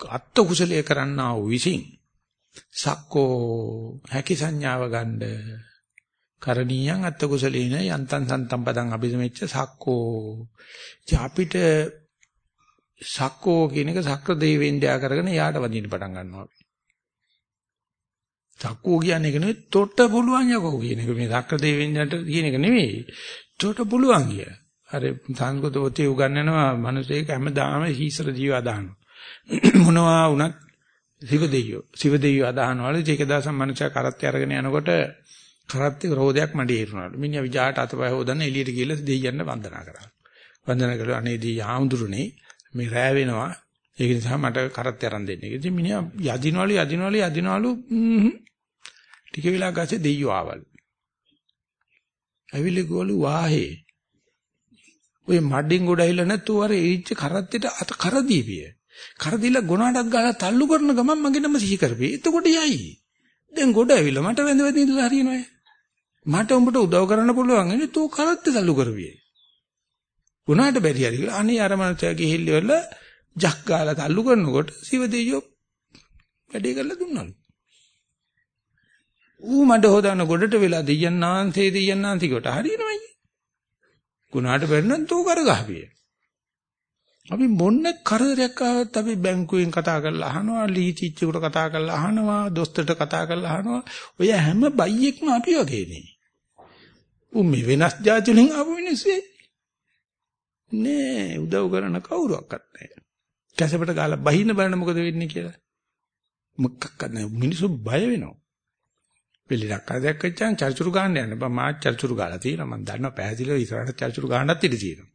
අත්ත කුසලයේ කරන්නා වූ විසින් සක්කෝ හැකි සංඥාව ගන්න. කරණීයන් අත්ත කුසලේන යන්තං සන්තම් පදං අභිසමෙච්ච සක්කෝ. අපිට සක්කෝ කියන එක සක්‍ර දෙවිෙන්දයා කරගෙන යාට වදින්න පටන් ගන්නවා සක්කෝ කියන්නේ ඒක නෙවෙයි තොට පුළුවන් යකෝ කියන එක. මේ සක්‍ර දෙවිෙන්දට කියන එක නෙවෙයි. තොට පුළුවන් කිය. අර සංස්කෘතෝතේ උගන්වනවා මිනිස්සෙක් හැමදාම හීසර ජීව අදහනවා. මොනවා වුණත් සිව දෙයියෝ සිව දෙයියෝ අදහනවලු ඒක දවසක් මනුෂයා කරත්තය අරගෙන යනකොට කරත්තේ රෝදයක් මඩේ ඉරුණාලු මිනිහා විජාට අතපය හොදන්න එළියට ගිහලා දෙයියන්ට වන්දනා කරා වන්දනා කළා අනේ දී ආඳුරුනේ මේ රෑ වෙනවා ඒක නිසා මට කරත්තය අරන් දෙන්න. ඉතින් මිනිහා යදිනවලු යදිනවලු යදිනවලු ටික වෙලා ගස්සේ දෙයියෝ ආවලු. ඇවිල්ලි ගෝලු වාහේ. ඔය මඩින් ගොඩ ඇවිල්ලා නැත්තු අර ඒච්ච කරත්තෙට අත කර දීපිය. කර දීලා ගොනාටත් ගාලා තල්ලු කරන ගමන් මගේ නම සිහි කරපේ. එතකොට යයි. දැන් ගොඩ ඇවිල්ලා මට වැඳ වැඳ ඉඳලා හරියනවා. මට උඹට උදව් කරන්න පුළුවන් ඉන්නේ තෝ කරත්ත තල්ලු කරවියේ. ගුණාට බැරි හරි කියලා අනේ අර මනුස්සයා ගිහිල්ල වල ජක් ගාලා තල්ලු කරනකොට සිව දෙයියෝ වැඩේ කරලා දුන්නලු. ඌ මඩ හොදාන ගොඩට වෙලා දෙයන්නාන්සේ දෙයන්නාන්තිකට හරියනවයි. ගුණාට බැරි නම් තෝ කර ගහපියේ. අපි මොන්න කරදරයක් ආවත් අපි බැංකුවෙන් කතා කරලා අහනවා ලීචිච්චෙකුට කතා කරලා අහනවා දොස්තරට කතා කරලා අහනවා. ඔය හැම බයියෙක්ම අපි වගේනේ උන් මේ වෙනස් જાතිලෙන් ආපු මිනිස්සු නෑ උදව් කරන කවුරුවක්වත් නෑ කැසපට ගාලා බහින්න බලන්න මොකද වෙන්නේ කියලා. මොකක්වත් නෑ මිනිස්සු බය වෙනවා. පිළිලක් කරදයක් වෙච්චාන් චර්චුරු ගන්න යන්න බා. මා චර්චුරු ගාලා තියෙනවා. මම දන්නවා පැහැදිලිව ඉස්සරහට චර්චුරු ගන්නත් ඉඩ තියෙනවා.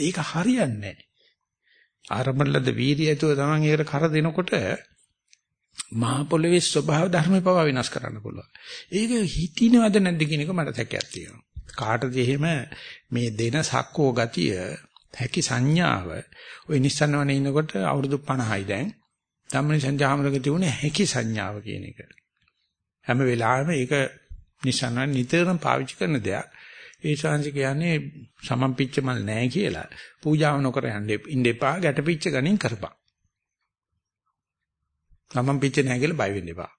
ඒක හරියන්නේ නෑ ආරම්භලද වීර්යය ඇතුව තමන් ඒකට කර දෙනකොට මහ පොළවේ ස්වභාව ධර්මේ පවා වෙනස් කරන්න පුළුවන්. ඒක හිතිනවද නැද්ද කියන එක මට සැකයක් තියෙනවා. කාටද එහෙම මේ දෙන සක්කෝ ගතිය හැකි සංඥාව ওই නිස්සන්නවනේ ඉන්නකොට අවුරුදු 50යි දැන් ධම්මනි සංජාමරක තිබුණේ හැකි සංඥාව කියන එක. හැම වෙලාවෙම ඒක නිස්සන්නව නිතරම පාවිච්චි කරන දෙයක්. ඒ ශාංශ කියන්නේ සමම් පිච්ච මල් නැහැ කියලා. පූජාව නොකර යන්න ඉන්න එපා ගැටපිච්ච ගණන් කරපන්. සමම් පිච්ච නැහැ කියලා බය වෙන්න එපා.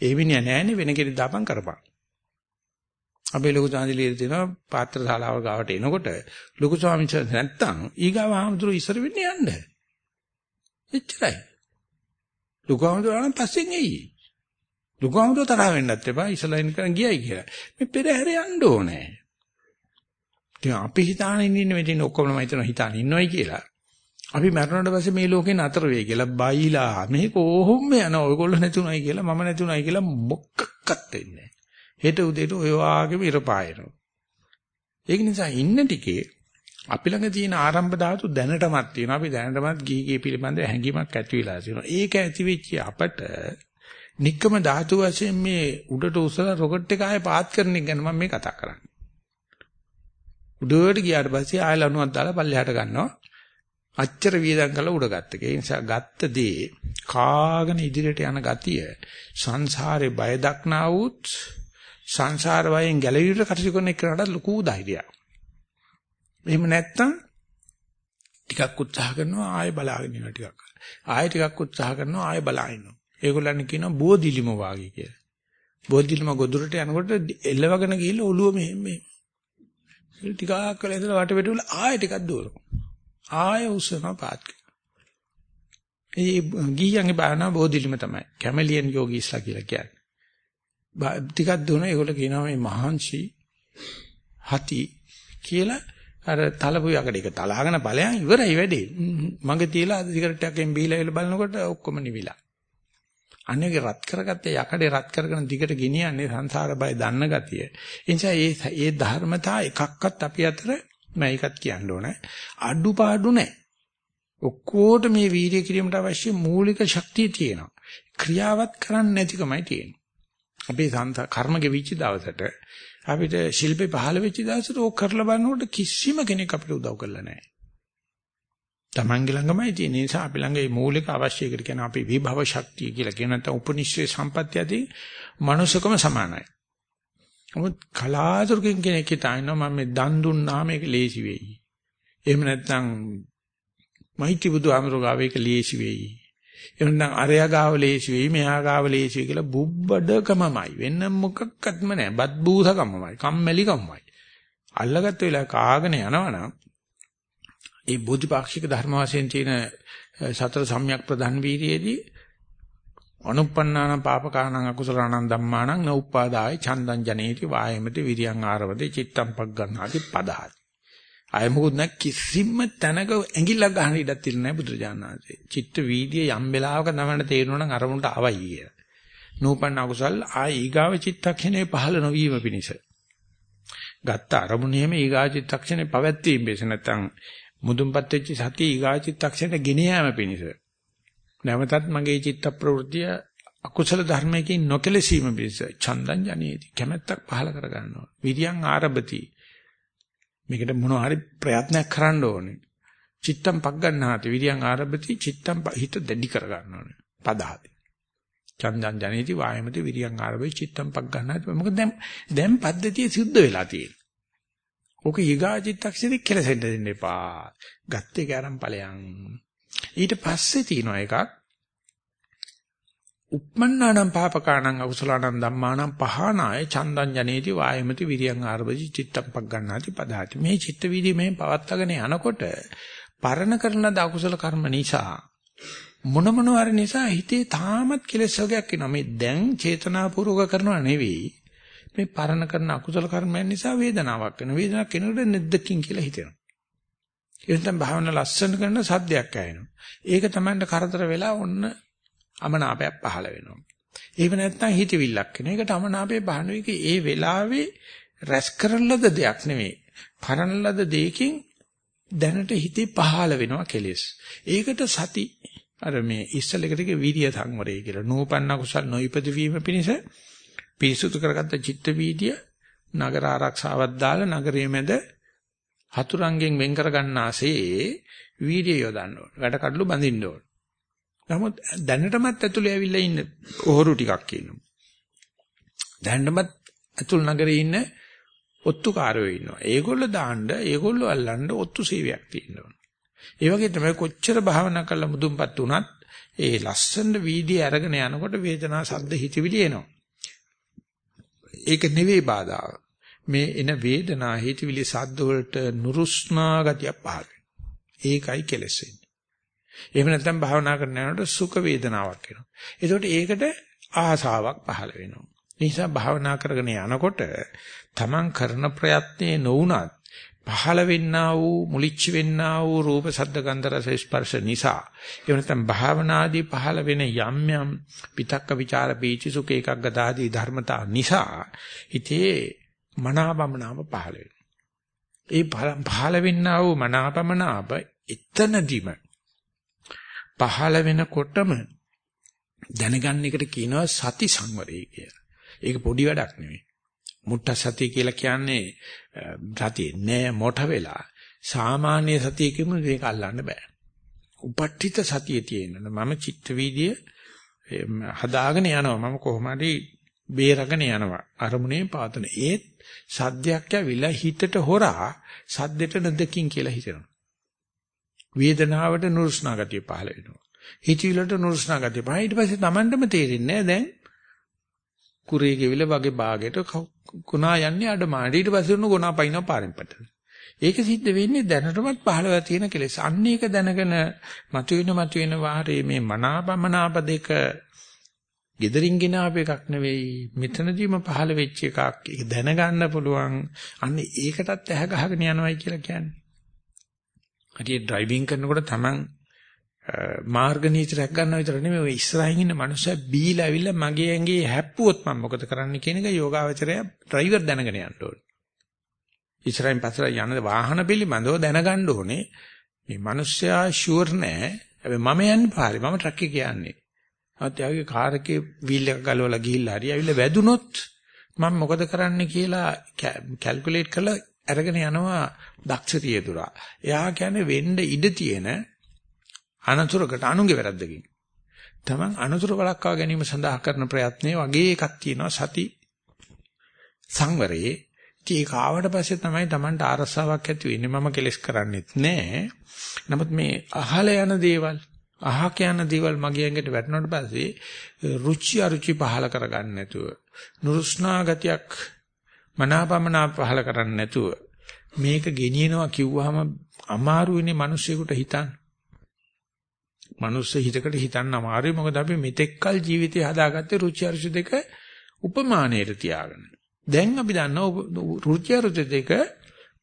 ඒ විනිය නැහැනේ වෙන කෙනෙක් දාපන් කරපන්. අපේ ලොකු සාන්තිලියේ තියෙන පාත්‍ර ශාලාව ගාවට එනකොට ලොකු ස්වාමීන් වහන්සේ නැත්තම් ඊගාව ආමතුරු ඉස්සර වෙන්නේ යන්න. එච්චරයි. ලොකු ආමතුරුන් පස්සෙන් එයි. ලොකු ආමතුරු තරහ වෙන්නත් එපා ඉස්සලා ඉන්න කරන් ගියයි කියලා. මේ පෙරහැර යන්න ඕනේ. ඉතින් අපි හිතාන ඉන්නේ මෙතන ඔක්කොම හිතන හිතාන ඉන්නවයි කියලා. අපි මරණයට පස්සේ මේ ලෝකේ නතර වෙයි කියලා බයිලා මේක ඕහොම යනවා. ඔයගොල්ලෝ නැතුණයි කියලා මම නැතුණයි කියලා මොකක්වත් වෙන්නේ නැහැ. හෙට උදේට ඔය වාගේම ඉරපායනවා. ඒක නිසා ඉන්න ටිකේ අපි ළඟ තියෙන ආරම්භ ධාතු දැනටමත් තියෙනවා. අපි දැනටමත් ගිහිගේ පිළිබඳ හැඟීමක් ඇති වෙලා තියෙනවා. ඒක ඇති වෙච්ච අපට නික්කම ධාතු වශයෙන් මේ උඩට උසලා රොකට් එක ආයේ පාත් කරන එක ගැන මම මේ කතා කරන්නේ. උඩට ගියාට පස්සේ ආය ලණුවක් දාලා පල්ලෙහාට ගන්නවා. අච්චර වියදම් කරලා උඩ ගත්ත එක. ඒ නිසා ගත්ත දේ කාගෙන ඉදිරියට යන ගතිය සංසාරේ බය දක්නා වූත් සංසාර වයෙන් ගැලවීමට කටයුතු කරන එකට ලොකු ධෛර්යයක්. එහෙම නැත්තම් ටිකක් උත්සාහ කරනවා ආයෙ බලාගෙන ඉන්නවා ටිකක්. ආයෙ ටිකක් උත්සාහ කරනවා ආයෙ බලාගෙන ඉන්නවා. ඒගොල්ලන් කියනවා බෝධිලිම වාගේ කියලා. බෝධිලිම ගොදුරට යනකොට එල්ලවගෙන ගිහිල්ලා ඔළුව මෙහෙම මෙහෙම ටිකක් කළා ඉඳලා වට පිටුල ආයෙ ටිකක් දුවනවා. ආයෙ උස්සනවා පාත් ඒ ගිහියන්ගේ බාන බෝධිලිම තමයි. කැමලියන් යෝගීස්ලා කියලා කියන්නේ. ටිකක් දුවන ඒගොල්ලෝ කියනවා මේ මහන්සි හති කියලා අර තලපු යකඩ එක තලාගෙන ඵලයන් ඉවරයි වැඩේ. මගේ තියලා සිගරට් එකෙන් බීලා එල බලනකොට ඔක්කොම නිවිලා. අනේක රත් කරගත්තේ යකඩේ රත් කරගෙන දිගට ගෙනියන්නේ සංසාර බය දන්න ගතිය. ඒ නිසා මේ මේ ධර්මතා එකක්වත් අපි අතර මම ඒකත් කියන්න ඕනේ. අඩුපාඩු නැහැ. ඔක්කොට මේ වීර්ය කිරීමට අවශ්‍ය මූලික ශක්තිය තියෙනවා. ක්‍රියාවත් කරන්නේ නැතිකමයි තියෙන්නේ. අපේ සංසාර කර්ම ගෙවිච්ච දවසට අපිට ශිල්පේ පහළ වෙච්ච දවසට ඕක කරලා බලනකොට කිසිම කෙනෙක් අපිට උදව් කරලා නැහැ. තමන්ගේ ළඟමයි තියෙන නිසා අපි ළඟ මේ මූලික අවශ්‍ය එකට කියන අපි විභව ශක්තිය කියලා කියන නැත්නම් උපනිශ්‍රේ සම්පත්‍ය ඇති මනුෂ්‍යකම සමානයි. නමුත් කලාතුරකින් කෙනෙක් හිතනවා මම මේ දන් දුන්නාම ඒක ලේසි වෙයි. එහෙම නැත්නම් මෛත්‍රී බුදු ආමරෝ ගාව ඒක ලේසි වෙයි. එහෙනම් අරයා ගාව ලේසි වෙයි මෙහා ගාව ලේසි වෙයි කියලා බුබ්බඩකමමයි වෙන මොකක්වත්ම නැහැ. බත් බූසකමමයි. කම්මැලිකමමයි. අල්ලගත්ත වෙලාව කාගෙන යනවනම් ඒ බෝධිපාක්ෂික ධර්ම වශයෙන් තියෙන සතර සම්‍යක් ප්‍රධාන වීර්යයේදී අනුප්පන්නාන පාපකානං අකුසලානං ධම්මානං නෝප්පාදාය චන්දං ජනේති වායමති විරියං ආරවදේ චිත්තම් පක් ගන්නාති පදහති. අය මොකුත් නැ කිසිම තැනක ඇඟිල්ලක් ගන්න ඉඩක් තියලා නැහැ බුදුරජාණන් වහන්සේ. චිත්ත වීදිය යම් වෙලාවක තමයි තේරෙනවා නම් අරමුණට අවයි කිය. නූපන්න අකුසල් ආ ඊගාව චිත්තක්ෂණේ පහළ නොවීම පිණිස. ගත්ත අරමුණේම ඊගා චිත්තක්ෂණේ පැවැත්වීම පිණිස නැත්නම් මුදුන්පත් වෙච්ච සතිය ඊගා චිත්තක්ෂණේ ගෙන යාම පිණිස. නැවතත් මගේ චිත්ත ප්‍රවෘත්තිය අකුසල ධර්මයකින් නොකලසීම පිණිස චන්දං ජනේති කැමැත්තක් පහල කර ගන්නවා. විරියං ආරබති. මේකට මොනවා හරි ප්‍රයත්නයක් කරන්න ඕනේ. චිත්තම් පක් ගන්නාති විරියං ආරබති චිත්තම් හිත දෙඩි කර ගන්න ඕනේ. පදහති. චන්දං ජනේති වායමති විරියං ආරබති චිත්තම් පක් ගන්නාති. මොකද දැන් දැන් පද්ධතිය සිද්ධ වෙලා තියෙන්නේ. ඕක ඊගා චිත්තක්ෂරේ කෙලසෙන්න දෙන්න එපා. ගත්තේ කෑරම් ඵලයන්. ඊට පස්සේ තියෙනවා එකක් uppannānaṁ pāpakānaṁ akusalaṇaṁ dhammānaṁ pahānāya චන්දං ජනේති වායමති විරියං ආරබජි චිත්තම් පග්ගණ්ණාති පදාති මේ චිත්ත වීදි මෙහෙන් පවත්වාගෙන යනකොට පරණ කරන දකුසල කර්ම නිසා මොන මොනවාර නිසා හිතේ තාමත් කෙලෙස් වර්ගයක් එනවා මේ දැන් චේතනාපූර්වක කරනවා නෙවෙයි මේ පරණ කරන අකුසල කර්මයන් නිසා වේදනාවක් වෙනවා වේදනාවක් එනකොට නෙද්දකින් කියලා හිතෙනවා එතෙන් භාවනා ලස්සන කරන සද්දයක් ඇහෙනවා. ඒක තමයි කරදර වෙලා ඔන්න අමනාපයක් පහළ වෙනවා. එහෙම නැත්නම් හිතවිල්ලක් එන. ඒකට අමනාපේ පහළ වෙයි ඒ වෙලාවේ රැස් කරන ලද දෙයක් නෙමෙයි. පරණ ලද දෙයකින් දැනට හිතේ පහළ වෙනවා කෙලෙස්. ඒකට සති අර මේ ඉස්සල එකට කිය වීර්ය සංවරය කියලා. නූපන්න කුසල් නොයිපද වීම පිණිස පිරිසුදු කරගත්ත චිත්ත වීර්ය නගර ආරක්ෂාවක් දාලා නගරයේ මැද හතුරන්ගෙන් වෙන් කර ගන්නාසේ වීර්යය යොදන්න ඕන. වැඩ කඩළු බඳින්න ඕන. නමුත් දැනටමත් ඇතුලේ ඇවිල්ලා ඉන්න ඔහොරු ටිකක් ඉන්නවා. දැනටමත් ඇතුල් නගරේ ඉන්න ඔත්තුකාරයෝ ඉන්නවා. ඒගොල්ලෝ දාන්න, ඒගොල්ලෝ අල්ලන්න ඔත්තු සේවයක් තියෙනවා. ඒ වගේ තමයි කොච්චර භාවනා කළා මුදුන්පත් උනත් ඒ ලස්සන වීදියේ අරගෙන යනකොට වේදනා සද්ද හිතවිලි එනවා. ඒක නෙවෙයි බාධාව. මේ එන වේදනා හිතවිලි සද්ද වලට නුරුස්නා ගතිය පහළ ඒකයි කෙලෙස් වෙන්නේ. එහෙම නැත්නම් භාවනා කරන යනකොට සුඛ වේදනාවක් එනවා. ඒකට ඒකට ආසාවක් පහළ වෙනවා. නිසා භාවනා කරගෙන යනකොට තමන් කරන ප්‍රයත්නේ නොවුනත් පහළ වෙන්නා වූ මුලිච්ච වෙන්නා වූ රූප ශබ්ද ගන්ධ රස ස්පර්ශ නිසා එහෙම නැත්නම් භාවනාදී පහළ වෙන යම් යම් පිතක්ක ਵਿਚාර පීචි සුඛ එකක් ගදාදී ධර්මතා නිසා හිතේ මනාපමනාප පහළ වෙනවා. ඒ පහළ වෙන්නා වූ මනාපමනාප එතනදිම පහළ වෙනකොටම දැනගන්න එකට කියනවා සති සංවරය කියලා. ඒක පොඩි වැඩක් නෙවෙයි. මුට්ට සතිය කියලා කියන්නේ සතිය නෑ මොට වෙලා සාමාන්‍ය සතියකින් මේක අල්ලන්න බෑ. උපට්ඨිත සතිය තියෙනවා. මම චිත්ත වීදිය හදාගෙන යනවා. මම කොහොමද බේරගෙන යනවා. අරමුණේ පාතන. ඒත් සද්දයක් ඇවිල්ලා හිතට හොරා සද්දෙට නදකින් කියලා හිතෙනවා. වේදනාවට නුරුස්නා ගතිය පහළ වෙනවා. හිතවිලට නුරුස්නා ගතිය පහළ ඊට පස්සේ Tamandම තේරෙන්නේ දැන් කුරේ ගෙවිල වගේ ਬਾගෙට කුණා යන්නේ අඩමාඩ ඊට පස්සේ උණු ගුණා පයින්නවා පාරෙන් පට. ඒක සිද්ධ වෙන්නේ දැනටමත් පහළව තියෙන කෙලෙස්. අන්න ඒක දැනගෙන මතුවෙන මතුවෙන වාරේ මේ මනාපමනාප දෙක gederin ගෙනාව එකක් නෙවෙයි. මෙතනදීම පහළ වෙච්ච එකක්. ඒක දැනගන්න පුළුවන්. අන්න ඒකටත් ඇහ ගහගෙන යනවයි කියලා කියන්නේ. හරියට ඩ්‍රයිවිං කරනකොට තමන් මාර්ග නීති රැක ගන්න විතර නෙමෙයි. ඔය ඉස්සරහින් ඉන්න මනුස්සයා බීලා ඇවිල්ලා මගේ ඇඟේ හැප්පුවොත් මම මොකද කරන්න කියන එක යෝගාවචරය ඩ්‍රයිවර් දැනගෙන යන්න ඕනේ. ඉස්සරහින් පස්සට යන වාහන පිළිබඳව දැනගන්න ඕනේ. මේ මනුස්සයා ෂුවර් නෑ. හැබැයි මම යන්නේ පාරේ. මම ට්‍රක් එකේ යන්නේ. අත්‍යාගේ කාර් එකේ වීල් එක ගලවලා ගිහිල්ලා හරි ඇවිල්ලා වැදුනොත් මම මොකද කරන්න කියලා කැල්කියුලේට් කරලා අරගෙන යනවා දක්ෂතිය දුරා. එයා කියන්නේ වෙන්න ඉඩ තියෙන අනතුරකට අනුන්ගේ වැරද්දකින්. තමන් අනතුරු වළක්වා ගැනීම සඳහා කරන ප්‍රයත්නයේ වගේ එකක් තියෙනවා සති සංවරයේ. ඒක ආවට පස්සේ තමයි Tamanට ආරසාවක් ඇති වෙන්නේ. මම කෙලස් කරන්නේත් නැහැ. නමුත් මේ අහල යන දේවල් අහක යන දේවල් මගේ ඇඟට වැටුණාට පස්සේ රුචි අරුචි පහල කරගන්න නැතුව නුරුස්නා ගතියක් මනාපමනා පහල කරන්නේ නැතුව මේක ගෙනියනවා කිව්වහම අමාරු වෙන්නේ මිනිස්සුෙකුට හිතන්න. මිනිස්සු හිතකට හිතන්න අමාරුයි මොකද අපි මෙතෙක්කල් ජීවිතය හදාගත්තේ රුචි අරුචි දෙක උපමානයට තියාගෙන. දැන් අපි දන්නවා රුචි අරුචි දෙක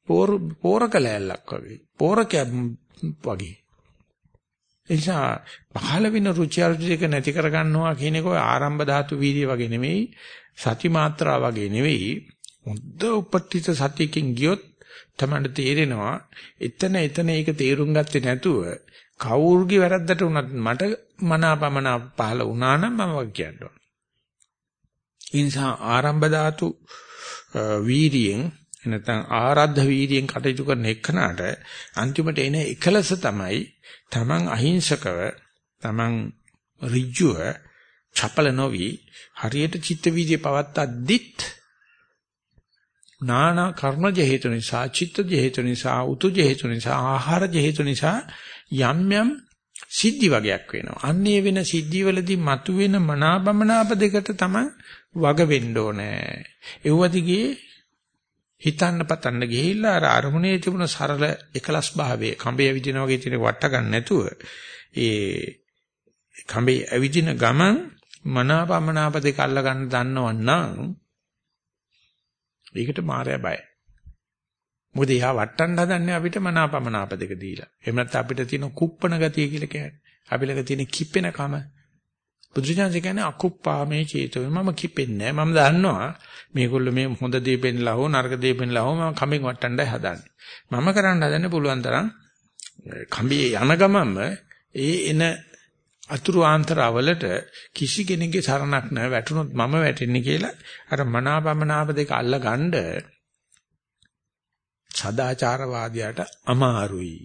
පෝර පෝරකලැලක් වගේ. පෝරකයක් වගේ. එනිසා පහළ වෙන රුචි අරුචි දෙක නැති කර ගන්නවා කියන එක ආරම්භ ධාතු වීර්ය වගේ නෙමෙයි සති මාත්‍රා වගේ නෙවෙයි හොඳ උපට්ඨිත සතියකින් ගියොත් තමයි තේරෙනවා එතන එතන ඒක තේරුම් ගත්තේ නැතුව කවුරුගේ වැරද්දට වුණත් මට මනාපමන පහළ වුණා නම් මම වගේ කියනවා. ඒ නිසා ආරම්භ ධාතු වීරියෙන් නැත්නම් ආරද්ධ වීරියෙන් කටයුතු කරන එකනට අන්තිමට එන එකලස තමයි තමන් අහිංසකව තමන් ඍජුව චපල නොවි හරියට චිත්ත වීදියේ පවත්තද්දිත් නානා කර්මජ හේතු නිසා චිත්තජ හේතු නිසා උතුජ හේතු නිසා ආහාරජ හේතු නිසා යම් යම් සිද්ධි වගේක් වෙනවා. අන්නේ වෙන සිද්ධි වලදී මතුවෙන මනාපමනාප දෙකට තමයි වග වෙන්න ඕනේ. ඒවදිගේ හිතන්න පතන්න ගිහිල්ලා අර අරමුණේ තිබුණ සරල එකලස් භාවයේ කඹේ විදින වගේ තියෙන වට ගන්න නැතුව ඒ කඹේ ඇවිදින ගමන් මනාපමනාප දෙක අල්ල ගන්න දන්නවනම් ඒකට මායя බයයි. මොකද එහා වටන්න හදන්නේ අපිට මනාපමනාප දෙක දීලා. එහෙම නැත්නම් අපිට තියෙන කුප්පන ගතිය කියලා කියන්නේ. අපි ළඟ තියෙන කිප්පෙනකම බුදුසසුන කියන්නේ අකුප්පාමේ චේතෝ. මම කිපෙන්නේ මම දන්නවා මේගොල්ලෝ මේ හොඳ දේ පෙන්ලා හෝ නරක දේ පෙන්ලා හෝ මම කඹෙන් වටන්නයි හදන්නේ. මම කරන්න හදන්නේ පුළුවන් තරම් කඹේ යන ගමන්ම ඒ එන අතුරු ආන්තරවලට කිසි කෙනෙකුගේ සරණක් නැහැ. වැටුනොත් මම වැටෙන්නේ කියලා අර මනාපමනාප දෙක අල්ලගන්න සදාචාරවාදියාට අමාරුයි.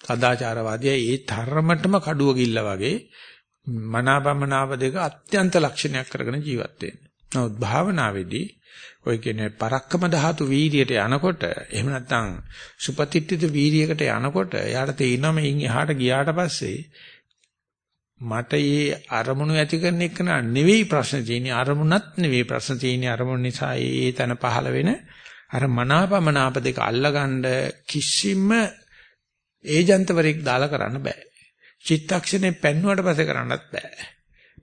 සදාචාරවාදියා ඒ තරමටම කඩුව ගිල්ල වගේ මනාපමනාප දෙක අත්‍යන්ත ලක්ෂණයක් කරගෙන ජීවත් වෙන්නේ. නමුත් භාවනාවේදී ඔය කියන්නේ පරක්කම ධාතු වීර්යයට යනකොට එහෙම නැත්නම් සුපතිට්ඨිත වීර්යයකට යනකොට යාට තේිනවා මේන් එහාට ගියාට පස්සේ මට මේ අරමුණු ඇති කරන එක නෙවෙයි ප්‍රශ්න තියෙන්නේ. අරමුණත් නෙවෙයි ප්‍රශ්න තියෙන්නේ. අරමුණ නිසා ඒ තන පහළ වෙන අර මනාපමනාප දෙක අල්ලගන්න කිසිම ඒජන්තවරයෙක් දාලා කරන්න බෑ. චිත්තක්ෂණේ පෙන්වුවට පස්සේ කරන්නත් බෑ.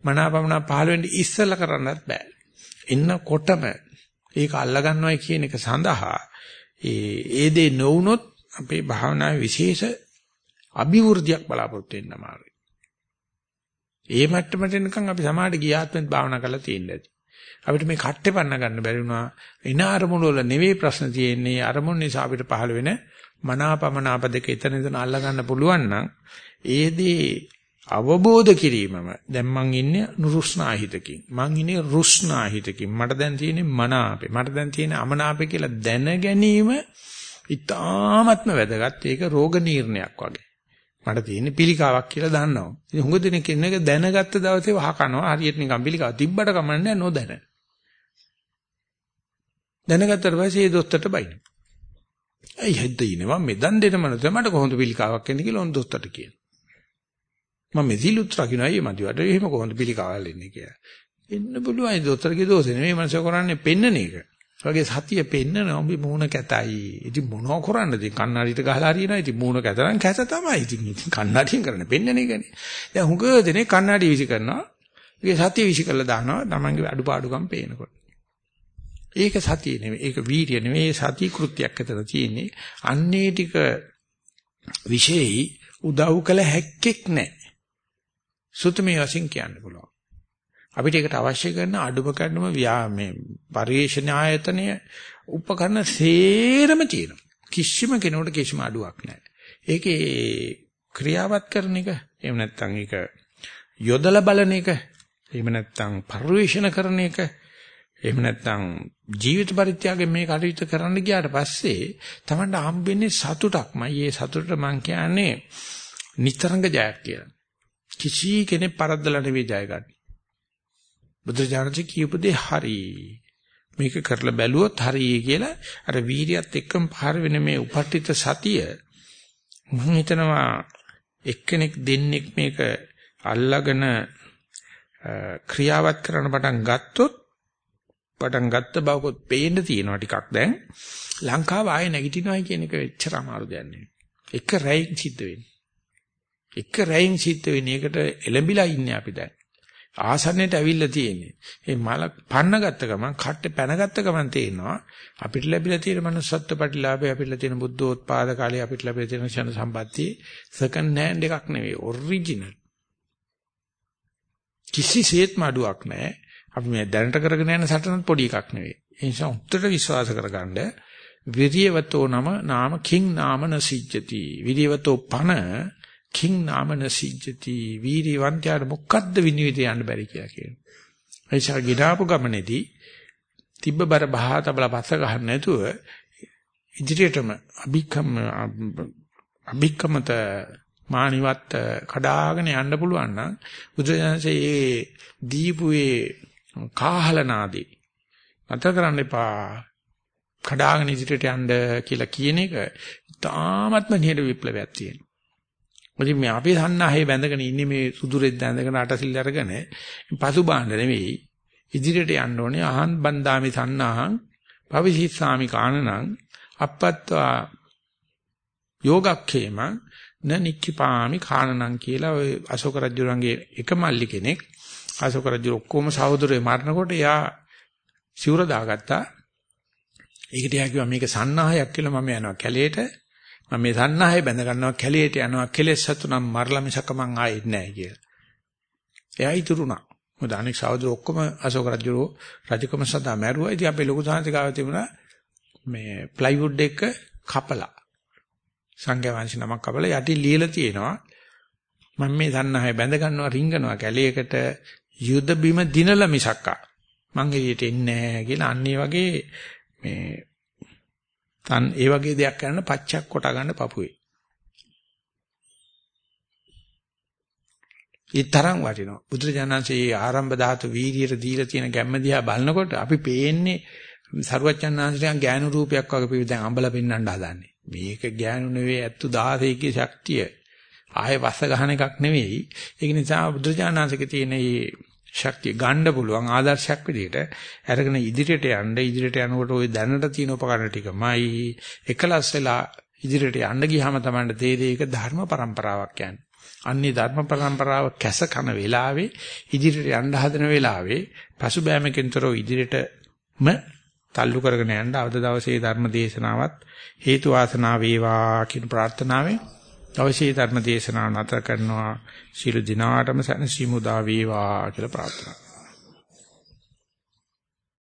මනාපමනා පහළ වෙන්න ඉස්සෙල්ලා කරන්නත් බෑ. එන්නකොටම ඒක අල්ලගන්නවයි කියන එක සඳහා ඒ ඒ දේ නොවුනොත් අපේ භාවනාවේ විශේෂ අභිවෘද්ධියක් බලාපොරොත්තු වෙන්න අමාරුයි. ඒ මට්ටමට එනකන් අපි සමාහට ගියාත්මෙත් භාවනා කරලා තියෙන්නේ. අපිට මේ කට්ටේ පන්න ගන්න බැරි වුණා. එන අරමුණු වල නෙවෙයි ප්‍රශ්න තියෙන්නේ. අරමුණ නිසා අපිට පහළ වෙන මනාපමනාප දෙක එතන එතන අල්ල ගන්න පුළුවන් නම් ඒදී අවබෝධ කිරීමම දැන් මං ඉන්නේ නුරුස්නාහිතකින් මං ඉන්නේ රුස්නාහිතකින් මට දැන් තියෙන්නේ මනාපේ මට දැන් තියෙන්නේ අමනාපේ කියලා දැන ගැනීම ඉතාමත්ම වැදගත් ඒක රෝග නිర్ణයක් වගේ මට තියෙන්නේ පිළිකාවක් කියලා දන්නවා. ඉතින් හුඟ දෙනෙක් කියන එක දැනගත්ත දවසේ වහ කනවා. හරියට නිකන් පිළිකාව තිබ්බට කමන්නේ නොදැන. දැනගත්තට පස්සේ ඒ දොස්තරට බයින. ඇයි හැද්දිනේ මම මේ දන් දෙන මනස මට කොහොමද පිළිකාවක් එන්නේ කියලා ඔන් දොස්තරට කියනවා. මම මේ සිලුත් රකින්න අයියේ මදිවට එහෙම කොහොමද පිළිකාවල් එන්නේ කියලා. එන්න පුළුවන් දොස්තරගේ දෝෂේ නෙමෙයි මනස කරන්නේ පෙන්නන එක. වගේ සතිය පෙන්නන උඹ මූණ කැතයි. ඉතින් මොනව කරන්නද? ඉතින් කන්නඩියට ගහලා හරියනවා. ඉතින් මූණ කැත නම් කැත තමයි. ඉතින් ඉතින් කන්නඩියෙන් කරන්නේ පෙන්නන එකනේ. දැන් හුඟ දෙනේ කන්නඩිය විසි කරනවා. ඒක සතිය විසි කරලා දානවා. Tamange අඩුපාඩුකම් පේනකොට. ඒක සතිය නෙමෙයි. ඒක වීර්ය නෙමෙයි. සති කෘත්‍යයක් අතර තියෙන්නේ. අන්නේ ටික විශේෂයි උදව් කළ හැක්කෙක් නැහැ. සුතමේ වශයෙන් කියන්න පුළුවන්. අපිට ඒකට අවශ්‍ය කරන අඩුම කරනම මේ පරිේශන ආයතනය උපකරණ සේරම තියෙනවා. කිසිම කෙනෙකුට කිසිම අඩුවක් නැහැ. ඒකේ ක්‍රියාවත් කරන එක එහෙම නැත්නම් ඒක යොදලා බලන එක එහෙම නැත්නම් පරිේශන කරන එක එහෙම නැත්නම් ජීවිත පරිත්‍යාගයෙන් මේ කටයුතු කරන්න ගියාට පස්සේ Tamanට හම්බෙන්නේ සතුටක්මයි. ඒ සතුටට මං කියන්නේ නිතරංග ජයක් කියලා. කිසි කෙනෙක් පරද්දලා නෙවෙයි ජය ගන්න. බුදුජානක කියපු දේ හරි. මේක කරලා බැලුවොත් හරි කියලා අර වීරියත් එක්කම පාර වෙන මේ උපට්ඨිත සතිය මම හිතනවා එක්කෙනෙක් දෙන්නෙක් මේක අල්ලාගෙන ක්‍රියාවත් කරන පටන් ගත්තොත් පටන් ගත්ත බවකොත් පේන්න තියෙනවා ටිකක් දැන් ලංකාව ආයේ නැගිටිනවයි කියන එක එච්චර අමාරු දෙයක් නෙවෙයි. එක රැයින් සිද්ධ වෙන්නේ. එක රැයින් සිද්ධ වෙන්නේ ඒකට එළඹිලා ඉන්නේ අපි දැන්. ආසන්නයට ඇවිල්ලා තියෙන්නේ. මේ මල පන්න ගත්ත ගමන් කට්ටේ පැන ගත්ත ගමන් තේනවා අපිට ලැබිලා තියෙන manussත්ත්ව ප්‍රතිලාභය අපිට තියෙන බුද්ධෝත්පාද කාලේ අපිට ලැබිලා තියෙන ක්ෂණ සම්පත්තිය සෙකන්ඩ් හෑන්ඩ් එකක් නෙවෙයි ඔරිජිනල්. කිසිසේත්ම අඩුවක් නැහැ. අපි මේ දැනට කරගෙන යන සටනත් පොඩි එකක් නෙවෙයි. ඒ නිසා උත්තර විශ්වාස කරගන්න විරියවතෝ නම නාම කිං නාම නසිජ්ජති. විරියවතෝ පන කිං නාම නසිජ්ජති. වීරිවන්තයාට මොකද්ද විනිවිද යන්න බැරි කියලා කියනවා. ඒ නිසා ගිඩාපු ගමනේදී තිබ්බ බර බහා තබල පස්ස ගන්න නැතුව ඉදිරියටම අභික්‍රම අභික්‍රමත මානිවත් කඩාගෙන යන්න පුළුවන් නම් බුදුසසුනේ ඒ දීපුවේ කාහලනාදී. අත කරන්න එපා. කඩාගෙන ඉදිරියට යන්න කියලා කියන එක තාමත්ම නිහඬ විප්ලවයක් තියෙනවා. මොකද මේ අපි සන්නාහේ බැඳගෙන ඉන්නේ මේ සුදුරෙත් බැඳගෙන අටසිල් අරගෙන පසුබාහන්න නෙවෙයි. ඉදිරියට යන්න ඕනේ අහන් බන්දාමි සන්නාහං භවිෂිස්සාමි කානනං අපත්වා යෝගක්ඛේම න නික්ඛිපාමි කානනං කියලා ඔය අශෝක රජුරන්ගේ එක මල්ලි කෙනෙක් අශෝක රජු ඔක්කොම සහෝදරයෝ මරනකොට එයා සිවුර දාගත්තා. ඒකට එයා කිව්වා මේක සන්නාහයක් කියලා මම යනවා කැලේට. මම මේ සන්නාහය බැඳ ගන්නවා කැලේට යනවා කෙලෙස් සතුනම් මරලා මිසක මං ආයෙත් නැහැ කියලා. එයා ඉතුරුණා. මොකද අනෙක් සහෝදර ඔක්කොම අශෝක රජු රජකම සදා මැරුවා. ඉතින් අපේ ලොකු සාන්තිකාව තිබුණා මේ ප්ලයිවුඩ් එක කපලා සංඝයා වහන්සේ නමක් කපලා යටි ලියලා තියෙනවා මම මේ සන්නාහය බැඳ ගන්නවා රිංගනවා කැලේකට යුද බිම දිනලා මිසක්කා මං එළියට එන්නේ නැහැ කියලා අන්න ඒ වගේ මේ තන් ඒ වගේ දෙයක් කරන්න පච්චක් කොට ගන්න පපුවේ. ඒ තරම් වටිනවා. බුදුරජාණන්සේ ආරම්භ ධාතු වීර්යයට දීලා තියෙන ගැම්ම දිහා බලනකොට අපි පේන්නේ සරුවච්චන්හන්සේගේ ඥාන රූපයක් වගේ අපි දැන් අඹලා පෙන්වන්න හදන්නේ. මේක ඥානු නෙවෙයි අත්තු 16 ශක්තිය. ආයේ වස්ස ගහන එකක් නෙවෙයි. ඒක නිසා බුද්ධජානනාංශකේ තියෙන මේ ශක්තිය ගන්න පුළුවන් ආදර්ශයක් විදිහට අරගෙන ඉදිරියට යන්න ඉදිරියට යනකොට ওই දැනට තියෙන උපකරණ ටිකමයි එකලස් වෙලා ඉදිරියට යන්න ගියාම තමයි තේරෙන්නේ ඒක ධර්ම પરම්පරාවක් කියන්නේ. අන්නේ ධර්ම પરම්පරාව කැස කන වෙලාවේ ඉදිරියට යන්න හදන වෙලාවේ පසුබෑමකින්තරෝ ඉදිරියටම තල්ලු කරගෙන යන්න අද දවසේ ධර්ම දේශනාවත් හේතු වාසනා වේවා කියන ප්‍රාර්ථනාවෙන් අවශ්‍ය ධර්ම දේශනාව නතර කරනවා. ශිළු දිනාටම සැනසීම උදා වේවා කියලා ප්‍රාර්ථනා